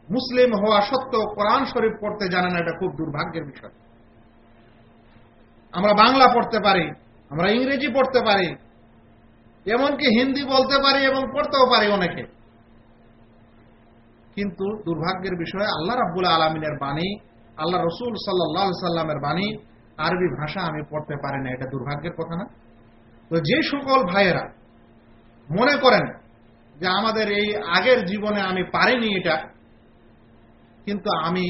মুসলিম হওয়া সত্ত্বেও কোরআন শরীফ পড়তে জানে না, এটা খুব দুর্ভাগ্যের বিষয়। আমরা বাংলা পড়তে পারি, আমরা ইংরেজি পড়তে পারি, এমনকি হিন্দি বলতে পারি এবং পড়তেও পারি অনেকে। কিন্তু দুর্ভাগ্যের বিষয়ে, আল্লাহ রাব্বুল আলমিনের বাণী, আল্লাহ রসুল সাল্লাহ সাল্লামের বাণী, আরবি ভাষা আমি পড়তে পারি না, এটা দুর্ভাগ্যের কথা না। তো যে সকল ভাইয়েরা মনে করেন যে আমাদের এই আগের জীবনে আমি পারিনি এটা, কিন্তু আমি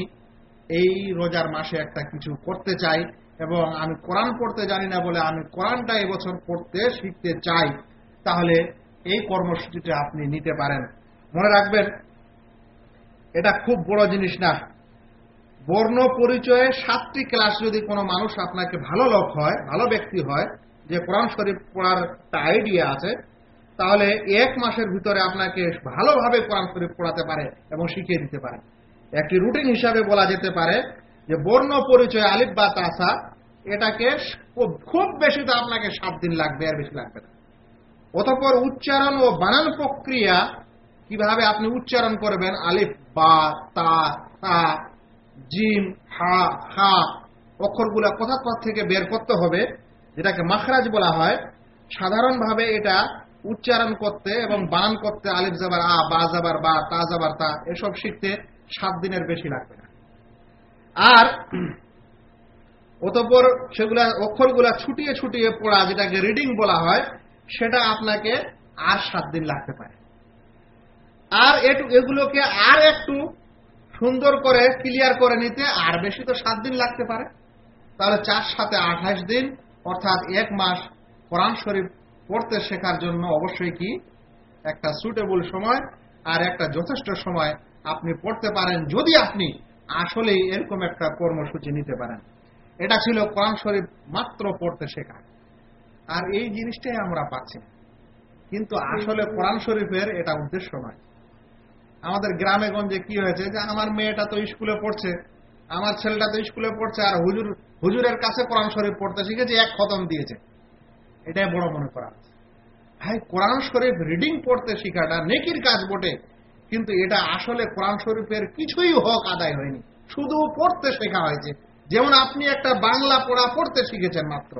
এই রোজার মাসে একটা কিছু করতে চাই এবং আমি কোরআন পড়তে জানি না বলে আমি কোরআনটা এবছর পড়তে শিখতে চাই, তাহলে এই কর্মসূচিটা আপনি নিতে পারেন। মনে রাখবেন, এটা খুব বড় জিনিস না। বর্ণ পরিচয়ে সাতটি ক্লাস যদি কোনো মানুষ আপনাকে ভালো লোক হয়, ভালো ব্যক্তি হয় যে কোরআন শরীফ পড়ার একটা আইডিয়া আছে, তাহলে এক মাসের ভিতরে আপনাকে ভালোভাবে কোরআন শরীফ পড়াতে পারে এবং শিখিয়ে দিতে পারে। একটি রুটিন হিসাবে বলা যেতে পারে যে বর্ণ পরিচয় আলিফ বা তাসা, এটাকে খুব বেশি তো আপনাকে সাত দিন লাগবে আর বেশি লাগবে না। অতপর উচ্চারণ ও বানান প্রক্রিয়া, কীভাবে আপনি উচ্চারণ করবেন, আলিফ, বা, তা তা, জিম, হা হা, অক্ষরগুলা কোথা কোথা থেকে বের করতে হবে যেটাকে মাখরাজ বলা হয়, সাধারণভাবে এটা উচ্চারণ করতে এবং বানান করতে আলিফ জাবার আ, বা জাবার বা, তা জাবার তা, এসব শিখতে সাত দিনের বেশি লাগবে না। আর অতপর সেগুলা অক্ষরগুলা ছুটিয়ে ছুটিয়ে পড়া যেটাকে রিডিং বলা হয়, সেটা আপনাকে আর সাত দিন লাগতে পারে। আর এগুলোকে আর একটু সুন্দর করে ক্লিয়ার করে নিতে আর বেশি তো সাত দিন লাগতে পারে। তাহলে চার সাথে আঠাশ দিন অর্থাৎ এক মাস কোরআন শরীফ পড়তে শেখার জন্য অবশ্যই কি? একটা সুটেবল সময় আর একটা যথেষ্ট সময় আপনি পড়তে পারেন যদি আপনি আসলে এরকম একটা কর্মসূচি নিতে পারেন। এটা ছিল কোরআন শরীফ মাত্র পড়তে শেখা। আর এই জিনিসটাই আমরা পাচ্ছি। কিন্তু আসলে কোরআন শরীফের এটা উদ্দেশ্য নয়। আমাদের গ্রামে গঞ্জে কি হয়েছে যে, আমার মেয়েটা তো স্কুলে পড়ছে। আমার ছেলেটা তো স্কুলে পড়ছে আর হুজুর, হুজুরের কাছে কোরআন শরীফ পড়তে শিখেছে, এক খতম দিয়েছে। এটাই বড় মনে করা। ভাই, কোরআন শরীফ রিডিং পড়তে শিখাটা নেকির কাজ বটে, কিন্তু এটা আসলে কোরআন শরীফের কিছুই হক আদায় হয়নি। শুধু পড়তে শেখা হয়েছে। যেমন আপনি একটা বাংলা পড়া পড়তে শিখেছেন মাত্র।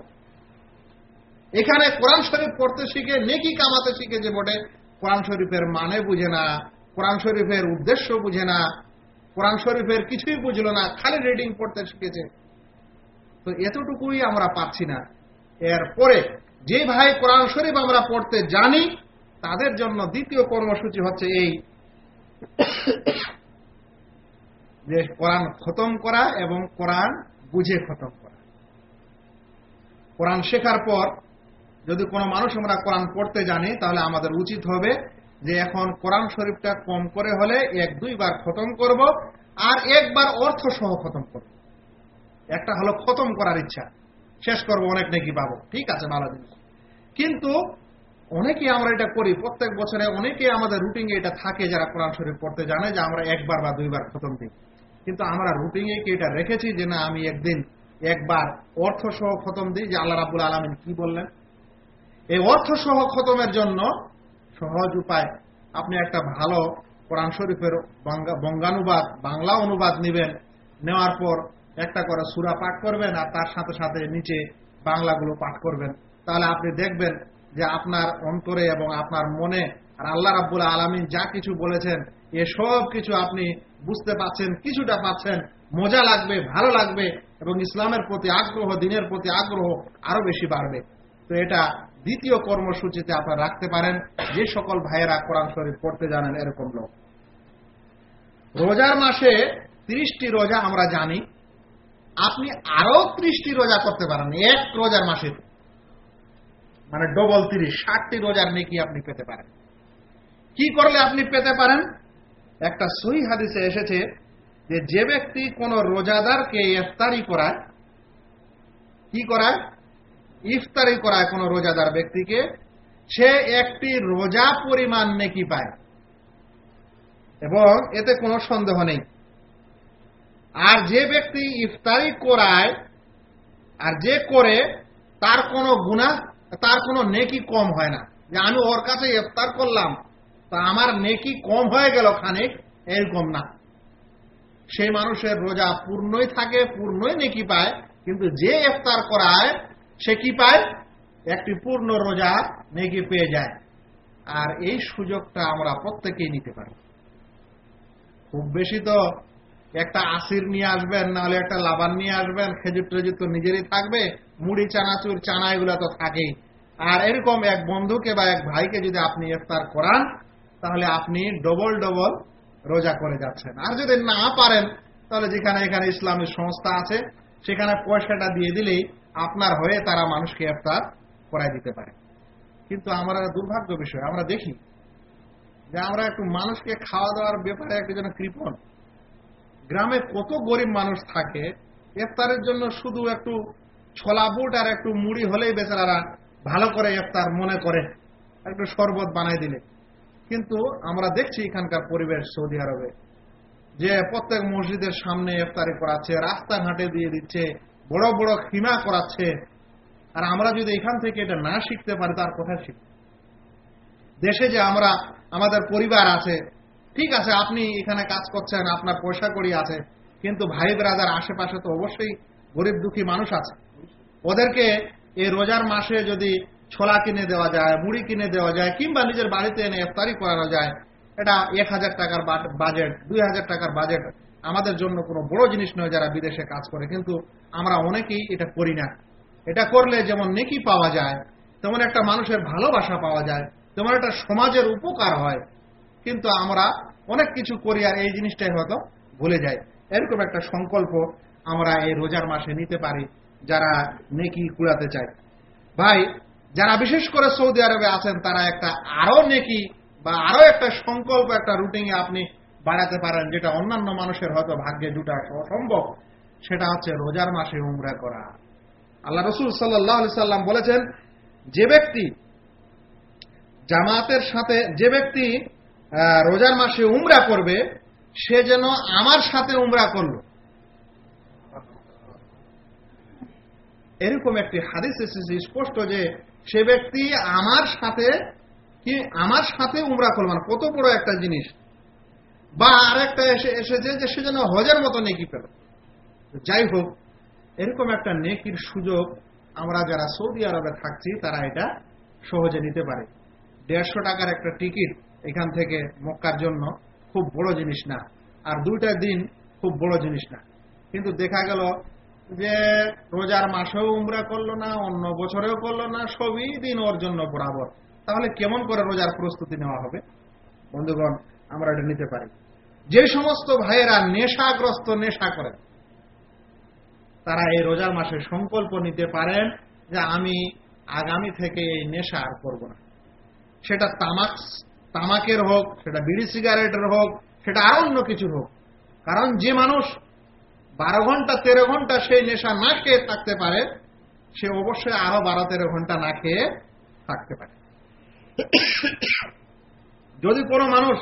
এখানে কোরআন শরীফ পড়তে শিখে নেকি কামাতে শিখেছে বটে। কোরআন শরীফের মানে বুঝে না, কোরআন শরীফের উদ্দেশ্য বুঝে না কোরআন শরীফের কিছুই বুঝলো না, খালি রিডিং পড়তে শিখেছে। তো এতটুকুই আমরা পাচ্ছি না। এরপরে যে ভাই কোরআন শরীফ আমরা পড়তে জানি, তাদের জন্য দ্বিতীয় কর্মসূচি হচ্ছে এই যে কোরআন খতম করা এবং কোরআন বুঝে খতম করা। কোরআন শেখার পর যদি কোনো মানুষ আমরা কোরআন পড়তে জানি, তাহলে আমাদের উচিত হবে যে এখন কোরআন শরীফটা কম করে হলে এক দুইবার খতম করব আর একবার অর্থ সহ খতম করব। একটা হলো খতম করার ইচ্ছা। শেষ করব, অনেক নাকি পাবো। ঠিক আছে, ভালো জিনিস। কিন্তু অনেকেই আমরা এটা করি, প্রত্যেক বছরে অনেকেই আমাদের রুটিনে এটা থাকে যারা কোরআন শরীফ পড়তে জানে যে আমরা একবার বা দুইবার খতম দিই। কিন্তু আমরা রুটিনে কি এটা রেখেছি যে না, আমি একদিন একবার অর্থ সহ খতম দিই যে আল্লাহ রাবুল আলমিন কি বললেন? এই অর্থ সহ খতমের জন্য সহজ উপায়। আপনি একটা ভালো কোরআন শরীফের বঙ্গানুবাদ, বাংলা অনুবাদ নেবেন, নেওয়ার পর একটা করে সুরা পাঠ করবেন আর তার সাথে সাথে নিচে বাংলাগুলো পাঠ করবেন। তাহলে আপনি দেখবেন যে আপনার অন্তরে এবং আপনার মনে আর আল্লাহ রাব্বুল আলমিন যা কিছু বলেছেন এসব কিছু আপনি বুঝতে পাচ্ছেন, কিছুটা পাচ্ছেন, মজা লাগবে, ভালো লাগবে এবং ইসলামের প্রতি আগ্রহ, দিনের প্রতি আগ্রহ আরও বেশি বাড়বে। তো এটা দ্বিতীয় কর্মসূচিতে আপনারা রাখতে পারেন, যে সকল ভাইয়েরা কোরআন শরীফ পড়তে জানেন এরকম লোক। রোজার মাসে ত্রিশটি রোজা আমরা জানি। আপনি আরও ত্রিশটি রোজা করতে পারেন, এক রোজার মাসে। মানে ডবল তিরিশ, ষাটটি রোজার নেকি আপনি পেতে পারেন। কি করলে আপনি পেতে পারেন? একটা সহি হাদিসে এসেছে যে যে ব্যক্তি কোন রোজাদারকে ইফতারি করায়, কি করায়? ইফতারি করায় কোন রোজাদার ব্যক্তিকে, সে একটি রোজা পরিমাণ নেকি পায়। এবং এতে কোনো সন্দেহ নেই। আর যে ব্যক্তি ইফতারি করায়, আর যে করে, তার কোনো গুণা তার কোনো নেকি কম হয় না। যে আমি ওর কাছে ইফতার করলাম, তা আমার নেকি কম হয়ে গেল খানিক, এরকম না। সেই মানুষের রোজা পূর্ণই থাকে, পূর্ণই নেকি পায়, কিন্তু যে ইফতার করায় সে কি পায়? একটি পূর্ণ রোজা নেকি পেয়ে যায়। আর এই সুযোগটা আমরা প্রত্যেকেই নিতে পারি। খুব বেশি তো একটা আসির নিয়ে আসবেন নাহলে একটা লাবান নিয়ে আসবেন, খেজুর টেজুর তো নিজেরই থাকবে, মুড়ি, চানাচুর, চানা এগুলো তো থাকেই। আর এরকম এক বন্ধুকে বা এক ভাইকে যদি আপনি ইফতার করান, তাহলে আপনি ডবল ডবল রোজা করে যাচ্ছেন। আর যদি না পারেন, তাহলে যেখানে এখানে ইসলামী সংস্থা আছে, সেখানে পয়সাটা দিয়ে দিলেই আপনার হয়ে তারা মানুষকে ইফতার করাই দিতে পারে। কিন্তু আমরা দুর্ভাগ্য বিষয়, আমরা দেখি যে আমরা একটু মানুষকে খাওয়া দাওয়ার ব্যাপারে একটু যেন কৃপণ। গ্রামে কত গরিব মানুষ থাকে ইফতারের জন্য শুধু একটু ছোলা বুট আর একটু মুড়ি হলেই বেচারারা ভালো করে ইফতার মনে করে, একটু শরবত বানাই দিলে। কিন্তু আমরা দেখছি এখানকার পরিবেশ সৌদি আরবে, যে প্রত্যেক মসজিদের সামনে ইফতারি করাচ্ছে, রাস্তাঘাটে দিয়ে দিচ্ছে বড় বড় খিমা করাচ্ছে। আর আমরা যদি এখান থেকে এটা না শিখতে পারি, তার কোথায় শিখব। দেশে যে আমরা, আমাদের পরিবার আছে, ঠিক আছে, আপনি এখানে কাজ করছেন, আপনার পয়সা করি আছে, কিন্তু ভাই ব্রাদার আশেপাশে তো অবশ্যই গরিব দুঃখী মানুষ আছে। ওদেরকে এই রোজার মাসে যদি ছোলা কিনে দেওয়া যায়, মুড়ি কিনে দেওয়া যায়, কিংবা নিজের বাড়িতে এনে ইফতারি করানো যায়, এটা এক হাজার টাকার বাজেট দুই হাজার টাকার বাজেট আমাদের জন্য কোনো বড় জিনিস নয় যারা বিদেশে কাজ করে, কিন্তু আমরা অনেকেই এটা করি না। এটা করলে যেমন নেকি পাওয়া যায়, তেমন একটা মানুষের ভালোবাসা পাওয়া যায়, তেমন একটা সমাজের উপকার হয়। কিন্তু আমরা অনেক কিছু করি আর এই জিনিসটাই হয়তো ভুলে যাই। এরকম একটা সংকল্প আমরা এই রোজার মাসে নিতে পারি, যারা নেকি কুড়াতে চায়। ভাই, যারা বিশেষ করে সৌদি আরবে আছেন, তারা একটা আরও নেকি বা আরও একটা সংকল্প, একটা রুটিনে আপনি বাড়াতে পারেন, যেটা অন্যান্য মানুষের হয়তো ভাগ্যে জুটা অসম্ভব সেটা হচ্ছে রোজার মাসে উমরা করা। আল্লাহ রসুল সাল্লাহ সাল্লাম বলেছেন, যে ব্যক্তি জামাতের সাথে, যে ব্যক্তি রোজার মাসে উমরা করবে, সে যেন আমার সাথে উমরা করল। এরকম একটি হাদিস এসেছে স্পষ্ট যে, সে ব্যক্তি আমার সাথে, কি, আমার সাথে উমরা করল। মানে কত বড় একটা জিনিস। বা আর একটা এসে এসেছে যে সে যেন হজের মতো নেকি পেল। যাই হোক, এরকম একটা নেকির সুযোগ আমরা যারা সৌদি আরবে থাকছি, তারা এটা সহজে নিতে পারে। দেড়শো টাকার একটা টিকিট এখান থেকে মক্কার জন্য খুব বড় জিনিস না, আর দুইটা দিন খুব বড় জিনিস না। কিন্তু দেখা গেল যে রোজার মাসেও উমরা করল না, অন্য বছরেও করল না, সবই দিন ওর জন্য বরাবর। তাহলে কেমন করে রোজার প্রস্তুতি নেওয়া হবে? বন্ধুগণ, আমরা এটা নিতে পারি। যে সমস্ত ভাইয়েরা নেশাগ্রস্ত নেশা করেন, তারা এই রোজার মাসে সংকল্প নিতে পারেন যে আমি আগামী থেকে এই নেশা আর করব না। সেটা তামাক, তামাকের হোক, সেটা বিড়ি সিগারেটের হোক, সেটা আর অন্য কিছু হোক। কারণ যে মানুষ বারো ঘণ্টা, তেরো ঘণ্টা সেই নেশা না খেয়ে থাকতে পারে, সে অবশ্যই আরও বারো, তেরো ঘণ্টা না খেয়ে থাকতে পারে। যদি কোনো মানুষ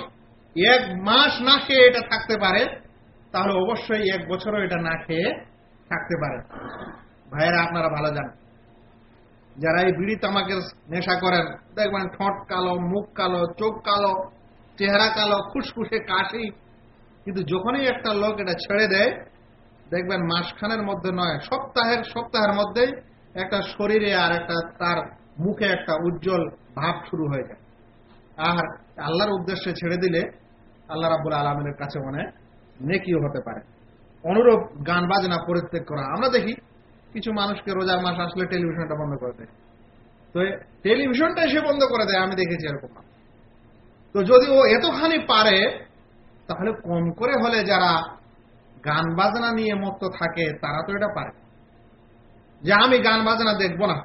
এক মাস না খেয়ে এটা থাকতে পারে, তাহলে অবশ্যই এক বছরও এটা না খেয়ে থাকতে পারে। ভাইয়েরা, আপনারা ভালো জানেন। যারা এই বিড়ি তামাকের নেশা করেন, দেখবেন ঠোঁট কালো, মুখ কালো, চোখ কালো, চেহারা কালো খুশখুশে কাশি। কিন্তু যখনই একটা লোক এটা ছেড়ে দেয়, দেখবেন মাসখানের মধ্যে নয়, সপ্তাহের সপ্তাহের মধ্যেই একটা শরীরে আর একটা তার মুখে একটা উজ্জ্বল ভাব শুরু হয়ে যায়। আর আল্লাহর উদ্দেশ্যে ছেড়ে দিলে আল্লাহ রাবুল আলমের কাছে মনে নেকিও হতে পারে। অনুরূপ গান বাজনা পরিত্যাগ করা। আমরা দেখি কিছু মানুষকে রোজার মাস আসলে টেলিভিশনটা বন্ধ করে দেয়। তো টেলিভিশনটা এসে বন্ধ করে দেয়, আমি দেখেছি এরকম। তো যদি ও এতখানি পারে, তাহলে কম করে হলে যারা গান বাজনা নিয়ে মত্ত থাকে, তারা তো এটা পারে। যে আমি গান বাজনা দেখব না।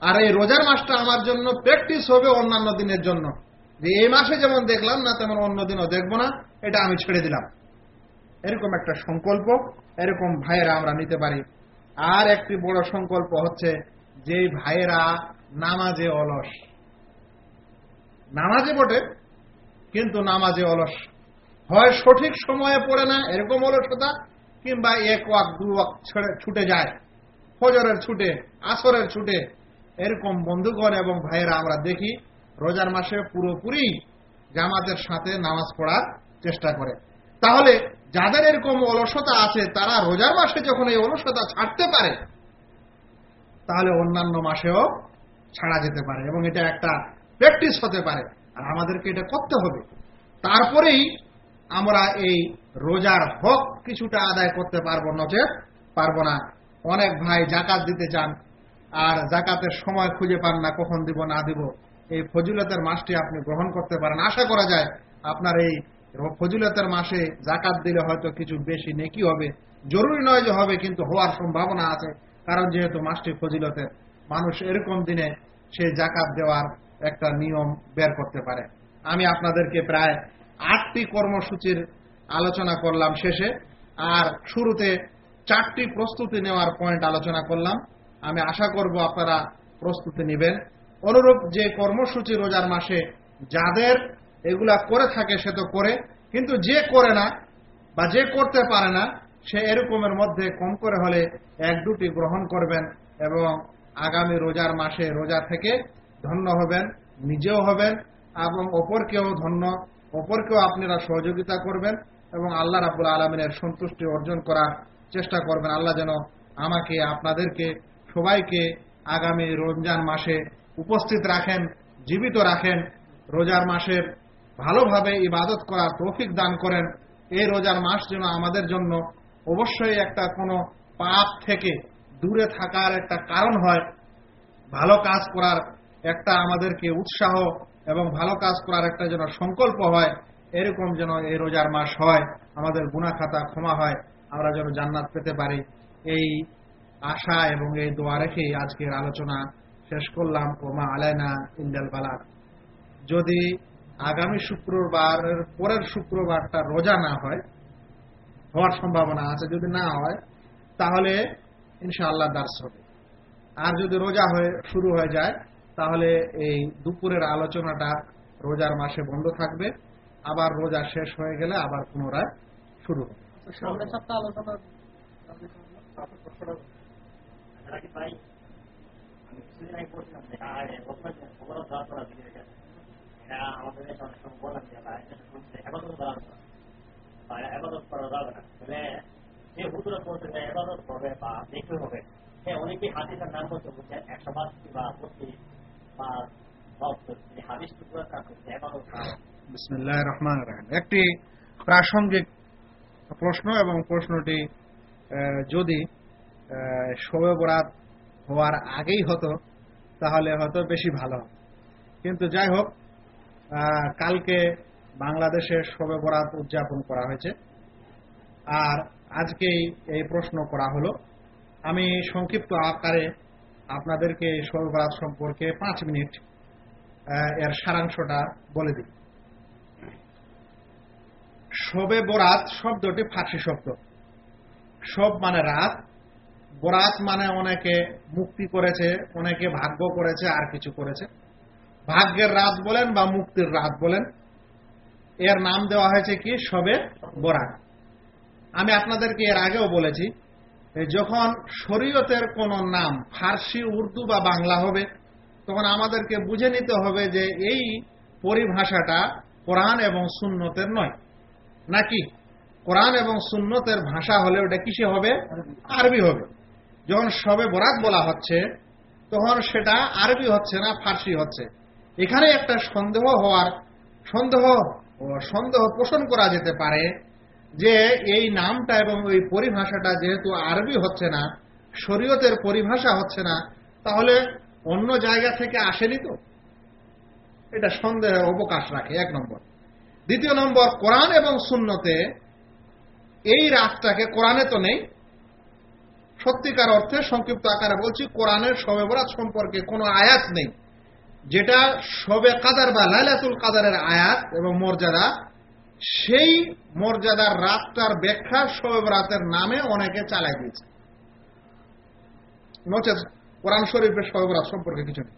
আর এই রোজার মাসটা আমার জন্য প্র্যাকটিস হবে অন্যান্য দিনের জন্য। যে এই মাসে যেমন দেখলাম না, তেমন অন্য দিনও দেখব না। এটা আমি ছেড়ে দিলাম। এরকম একটা সংকল্প, এরকম ভাইয়েরা আমরা নিতে পারি। আর একটি বড় সংকল্প হচ্ছে যে ভাইয়েরা নামাজে অলস। নামাজে বটে, কিন্তু নামাজে অলস। হয় সঠিক সময়ে পড়ে না, এরকম অলসতা, কিংবা এক ওয়াক, দু ওয়াক ছুটে যায়। ফজরের ছুটে, আসরের ছুটে, এরকম বন্ধুগণ এবং ভাইয়েরা আমরা দেখি। রোজার মাসে পুরোপুরি জামাতের সাথে নামাজ পড়ার চেষ্টা করে। তাহলে যাদের এরকম অলসতা আছে, তারা রোজার মাসে যখন এই অলসতা ছাড়তে পারে, তাহলে অন্যান্য মাসেও ছাড়া যেতে পারে এবং এটা একটা প্র্যাকটিস হতে পারে। আর আমাদেরকে এটা করতে হবে। তারপরেই আমরা এই রোজার হক কিছুটা আদায় করতে পারব, নচেত পারব না। অনেক ভাই জাকাত দিতে চান, আর জাকাতের সময় খুঁজে পান না, কখন দিব, না দিব। এই ফজিলতের মাসটি আপনি গ্রহণ করতে পারেন। আশা করা যায় আপনার এই ফজিলতের মাসে জাকাত দিলে হয়তো কিছু বেশি নেকি হবে। জরুরি নয় যে হবে, কিন্তু হওয়ার সম্ভাবনা আছে। কারণ যেহেতু মাসটি ফজিলতের মানুষ এরকম দিনে সে জাকাত দেওয়ার একটা নিয়ম বের করতে পারে। আমি আপনাদেরকে প্রায় আটটি কর্মসূচির আলোচনা করলাম শেষে, আর শুরুতে চারটি প্রস্তুতি নেওয়ার পয়েন্ট আলোচনা করলাম। আমি আশা করব আপনারা প্রস্তুতি নেবেন। অনুরূপ যে কর্মসূচি রোজার মাসে যাদের এগুলা করে থাকে সে তো করে, কিন্তু যে করে না বা যে করতে পারে না, সে এরকমের মধ্যে কম করে হলে এক দুটি গ্রহণ করবেন এবং আগামী রোজার মাসে রোজা থেকে ধন্য হবেন, নিজেও হবেন এবং অপরকেও ধন্য, অপরকেও আপনারা সহযোগিতা করবেন এবং আল্লাহ রাবুল আলমিনের সন্তুষ্টি অর্জন করার চেষ্টা করবেন। আল্লাহ যেন আমাকে, আপনাদেরকে, সবাইকে আগামী রমজান মাসে উপস্থিত রাখেন, জীবিত রাখেন, রোজার মাসের ভালোভাবে ইবাদত করার তৌফিক দান করেন। এই রোজার মাস যেন আমাদের জন্য অবশ্যই একটা কোনো পাপ থেকে দূরে থাকার একটা কারণ হয়। ভালো কাজ করার একটা আমাদেরকে উৎসাহ এবং ভালো কাজ করার একটা যেন সংকল্প হয়, এরকম যেন এই রোজার মাস হয়, আমাদের গুণা খাতা ক্ষমা হয়, আমরা যেন জান্নাত পেতে পারি। এই আশা এবং এই দোয়া রেখেই আজকের আলোচনা শেষ করলাম, ওমা আলাইনা ইন্দাল বালাক যদি আগামী শুক্রবার, পরের শুক্রবারটা রোজা না হয়, হওয়ার সম্ভাবনা আছে, যদি না হয়, তাহলে ইনশাআল্লাহ দার্স হবে। আর যদি রোজা হয়ে, শুরু হয়ে যায়, তাহলে এই দুপুরের আলোচনাটা রোজার মাসে বন্ধ থাকবে। আবার রোজা শেষ হয়ে গেলে আবার পুনরায় শুরু হবে। সামনের সপ্তাহ আলোচনা। আগে বলছিলাম যে আর দেওয়া করা বিষয়টা এটা আমাদের অনেক সময় যে করা হবে বা এবাদত করা যাবে না তাহলে যে হুতুরা করবে বা দেখতে হবে সে অনেকেই হাদিসের নাম বলতে বলছে একশো বাষট্টি বা পঁচিশ বা একটি প্রাসঙ্গিক প্রশ্ন এবং প্রশ্নটি যদি শবে বরাত হওয়ার আগেই হতো তাহলে হয়তো বেশি ভালো। কিন্তু যাই হোক কালকে বাংলাদেশে শবে বরাত উদযাপন করা হয়েছে। আর আজকেই এই প্রশ্ন করা হলো, আমি সংক্ষিপ্ত আকারে আপনাদেরকে শবে বরাত সম্পর্কে পাঁচ মিনিট এর সারাংশটা বলে দিই। শবে বরাত শব্দটি ফার্সি শব্দ। সব মানে রাত বরাত মানে অনেকে মুক্তি করেছে, অনেকে ভাগ্য করেছে, আর কিছু করেছে। ভাগ্যের রাত বলেন বা মুক্তির রাত বলেন, এর নাম দেওয়া হয়েছে কি? সবে বরাত। আমি আপনাদেরকে এর আগেও বলেছি যখন শরীয়তের কোন নাম ফার্সি, উর্দু বা বাংলা হবে, তখন আমাদেরকে বুঝে নিতে হবে যে এই পরিভাষাটা কোরআন এবং সুন্নতের নয়। নাকি? কোরআন এবং সুন্নতের ভাষা হলে ওটা কিসে হবে? আরবি হবে। যখন সবে বরাত বলা হচ্ছে, তখন সেটা আরবি হচ্ছে না, ফার্সি হচ্ছে। এখানে একটা সন্দেহ হওয়ার, সন্দেহ সন্দেহ পোষণ করা যেতে পারে যে এই নামটা এবং ওই পরিভাষাটা যেহেতু আরবি হচ্ছে না, শরীয়তের পরিভাষা হচ্ছে না, তাহলে অন্য জায়গা থেকে আসেনি তো? এটা সন্দেহের অবকাশ রাখে, এক নম্বর। দ্বিতীয় নম্বর, কোরআন এবং শূন্যতে এই রাতটাকে, কোরআনে তো নেই সত্যিকার অর্থে সংক্ষিপ্ত আকারে বলছি, কোরআনের শবে বরাত সম্পর্কে কোনো আয়াত নেই। যেটা শবে কাদার বা লাইলাতুল কাদারের আয়াত এবং মর্যাদা, সেই মর্যাদার রাতটার ব্যাখ্যা শবে বরাতের নামে অনেকে চালাই দিয়েছে। নচেত কোরআন শরীফের শবে বরাত সম্পর্কে কিছু নেই।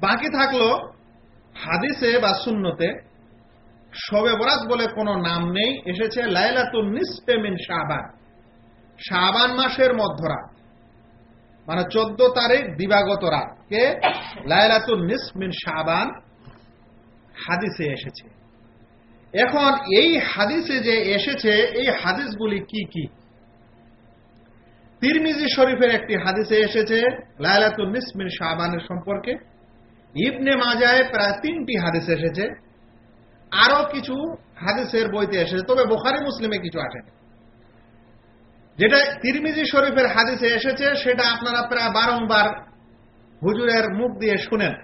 বাকি থাকল হাদিসে বা সুন্নতে শবে বরাত বলে কোনো নাম নেই, এসেছে লাইলাতুল নিসফে মিন শাবান। শাবান মাসের মধ্যরাত। মানে চোদ্দ তারিখ দিবাগত রাত। কে? লাইলাতুল নিসফ মিন শাবান। হাদিসে এসেছে। এখন এই হাদিসে যে এসেছে, এই হাদিসগুলি কি কি? তিরমিজি শরীফের একটি হাদিসে এসেছে লাইলাতুল নিসমিন শাহবানের সম্পর্কে। ইবনে মাজায় প্রায় তিনটি হাদিস এসেছে। আরও কিছু হাদিসের বইতে এসেছে, তবে বোখারি, মুসলিমে কিছু আসেনি। যেটা তিরমিজি শরীফের হাদিসে এসেছে, সেটা আপনারা প্রায় বারংবার হুজুরের মুখ দিয়ে শুনেন।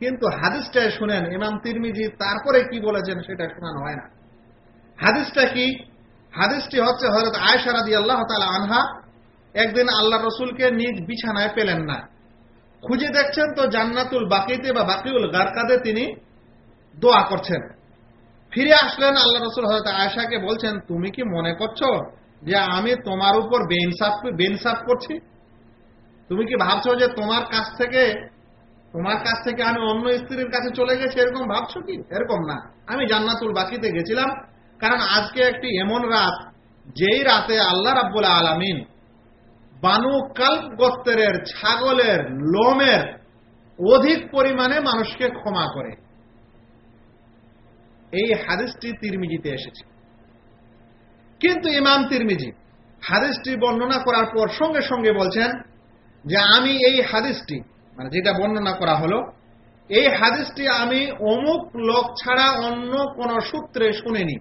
কিন্তু হাদিসটায় শুনেন, ইমাম তিরমিজি তারপরে কি বলেছেন সেটা শোনানো হয় না। হাদিসটা কি? হাদিসটি হচ্ছে হজরত আয়সারাদি আল্লাহ তালা আনহা একদিন আল্লাহ রসুলকে নিজ বিছানায় পেলেন না। খুঁজে দেখছেন তো জান্নাতুল বাকিতে বা বাকিউল গারকাদে তিনি দোয়া করছেন। ফিরে আসলেন আল্লাহ রসুল হজরত আয়সাকে বলছেন, তুমি কি মনে করছ যে আমি তোমার উপর বেইনসাফ বেইনসাফ করছি। তুমি কি ভাবছ যে তোমার কাছ থেকে, তোমার কাছ থেকে আমি অন্য স্ত্রীর কাছে চলে গেছি এরকম ভাবছ কি? এরকম না। আমি জান্নাতুল বাকিতে গেছিলাম, কারণ আজকে একটি এমন রাত, যেই রাতে আল্লাহ রাব্বুল আলামিন বানু কাল্প গোত্রের ছাগলের লোমের অধিক পরিমাণে মানুষকে ক্ষমা করে। এই হাদিসটি তিরমিজিতে এসেছে। কিন্তু ইমাম তিরমিজি হাদিসটি বর্ণনা করার পর সঙ্গে সঙ্গে বলছেন যে আমি এই হাদিসটি মানে যেটা বর্ণনা করা হলো, এই হাদিসটি আমি অমুক লোক ছাড়া অন্য কোন সূত্রে শুনিনি।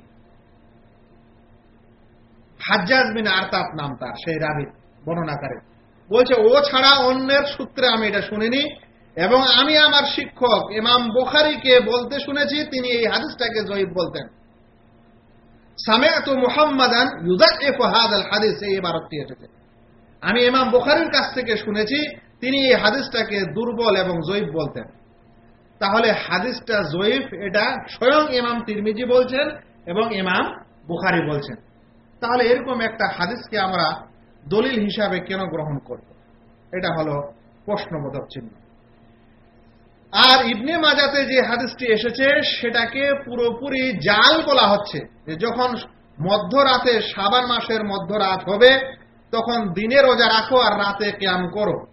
হাজ্জাজ বিন আরতাপ নাম তার, সেই রাবি বর্ণনাকারী। বলছে, ও ছাড়া অন্যের সূত্রে আমি এটা শুনিনি এবং আমি আমার শিক্ষক ইমাম বোখারিকে বলতে শুনেছি, তিনি এই হাদিসটাকে জয়ীব বলতেন। সামেয়াতু মুহাম্মাদান ইউজাইফু হাদাল হাদিস, এই ইবারতটি এসেছে আমি ইমাম বোখারির কাছ থেকে শুনেছি, তিনি এই হাদিসটাকে দুর্বল এবং জয়ীফ বলতেন। তাহলে হাদিসটা জয়ীফ, এটা স্বয়ং ইমাম তিরমিজি বলছেন এবং ইমাম বুখারি বলছেন। তাহলে এরকম একটা হাদিসকে আমরা দলিল হিসাবে কেন গ্রহণ করব? এটা হলো প্রশ্নবোধক চিহ্ন। আর ইবনে মাজাতে যে হাদিসটি এসেছে, সেটাকে পুরোপুরি জাল বলা হচ্ছে। যে যখন মধ্যরাতে সাবান মাসের মধ্যরাত হবে, তখন দিনে রোজা রাখো আর রাতে ক্যাম করো।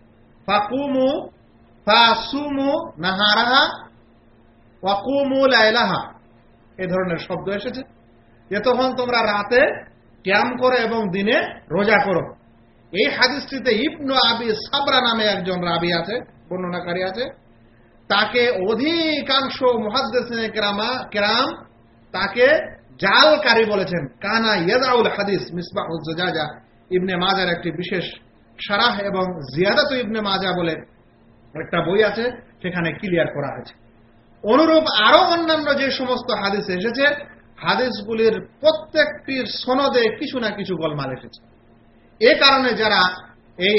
ফাকুমু, ফাসুমু নাহারাহা, ওয়াকুমু লাইলাহা। এ ধরনের শব্দ এসেছে। যে তখন তোমরা রাতে ক্যাম করো এবং দিনে রোজা করো। এই হাদিসটিতে ইবনু আবি সাবরা নামে একজন রাবি আছে, বর্ণনাকারী আছে। তাকে অধিকাংশ মুহাদ্দিসিনে কেরামা তাকে জালকারী বলেছেন। কানা ইয়াদাউল হাদিস মিসবাহুল জুজাজা ইবনে মাজার একটি বিশেষ সারাহ এবং জিয়াদাত ইবনে মাজা বলে একটা বই আছে, সেখানে ক্লিয়ার করা হয়েছে অনুরূপ আরও অন্যান্য যে সমস্ত হাদিস এসেছে, হাদিসগুলির প্রত্যেকটির সনদে কিছু না কিছু গোলমাল এসেছে। এ কারণে যারা এই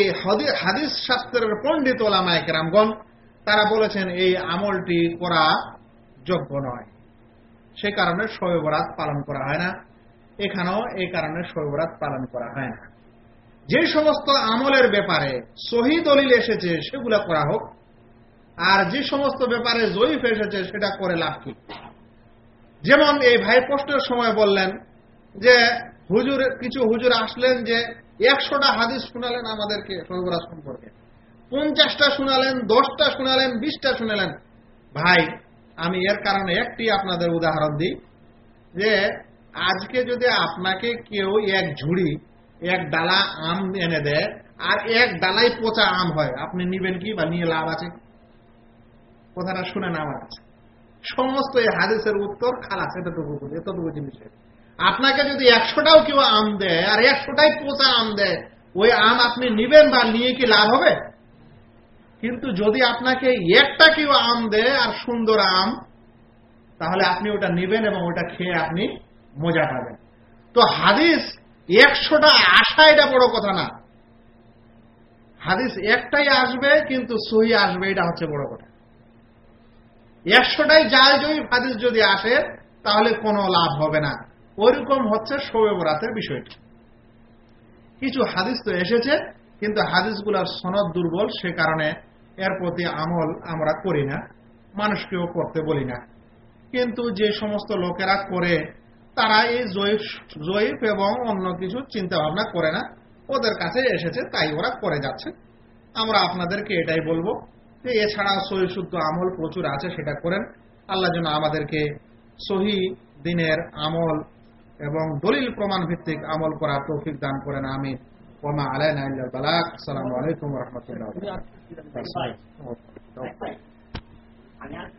হাদিস শাস্ত্রের পণ্ডিত ওলামায় কেরামগণ তারা বলেছেন, এই আমলটি করা যোগ্য নয়। সে কারণে শৈবরাত পালন করা হয় না। এখানেও এই কারণে শৈবরাত পালন করা হয় না। যে সমস্ত আমলের ব্যাপারে সহি দলিল এসেছে, সেগুলো করা হোক। আর যে সমস্ত ব্যাপারে জয়ীফ এসেছে, সেটা করে লাভ কি? যেমন এই ভাই প্রশ্নের সময় বললেন যে, হুজুর, কিছু হুজুর আসলেন যে, একশোটা হাদিস শুনালেন আমাদেরকে সৈবরাজ সম্পর্কে। পঞ্চাশটা শুনালেন, দশটা শুনালেন, বিশটা শুনালেন। ভাই, আমি এর কারণে একটি আপনাদের উদাহরণ দিই, যে আজকে যদি আপনাকে কেউ এক ঝুড়ি, এক ডালা আম এনে দেয়, আর এক ডালাই পচা আম হয়, আপনি নিবেন কি বা নিয়ে লাভ আছে? কথাটা শুনে না আমার সমস্ত এই হাদিসের উত্তর খালাস, এতটুকু এতটুকু জিনিসের আপনাকে যদি একশোটাও কেউ আম দেয়, আর একশোটাই পচা আম দেয়, ওই আম আপনি নিবেন বা নিয়ে কি লাভ হবে? কিন্তু যদি আপনাকে একটা কেউ আম দেয় আর সুন্দর আম, তাহলে আপনি ওটা নেবেন এবং ওটা খেয়ে আপনি মজা পাবেন। তো হাদিস একশোটা আসা এটা বড় কথা না। হাদিস একটাই আসবে কিন্তু সহি আসবে এটা হচ্ছে বড় কথা। একশোটাই যায় জয়ী হাদিস যদি আসে, তাহলে কোনো লাভ হবে না। ওইরকম হচ্ছে শোবে বরাতের বিষয়টি। কিছু হাদিস তো এসেছে কিন্তু হাদিসগুলোর সনদ দুর্বল, সে কারণে এর প্রতি আমল আমরা করি না, মানুষকেও করতে বলি না। কিন্তু যে সমস্ত লোকেরা করে, তারা এই জয়ীফ এবং অন্য কিছু চিন্তা ভাবনা করে না। ওদের কাছে এসেছে, তাই ওরা করে যাচ্ছে। আমরা আপনাদেরকে এটাই বলব যে এছাড়া সহি শুদ্ধ আমল প্রচুর আছে, সেটা করেন। আল্লাহ যেন আমাদেরকে সহি দিনের আমল এবং দলিল প্রমাণ ভিত্তিক আমল করার তৌফিক দান করেন আমি ওমা আলাইনা ইল্লাল বালাক আসসালামু আলাইকুম ওয়া রাহমাতুল্লাহ আমি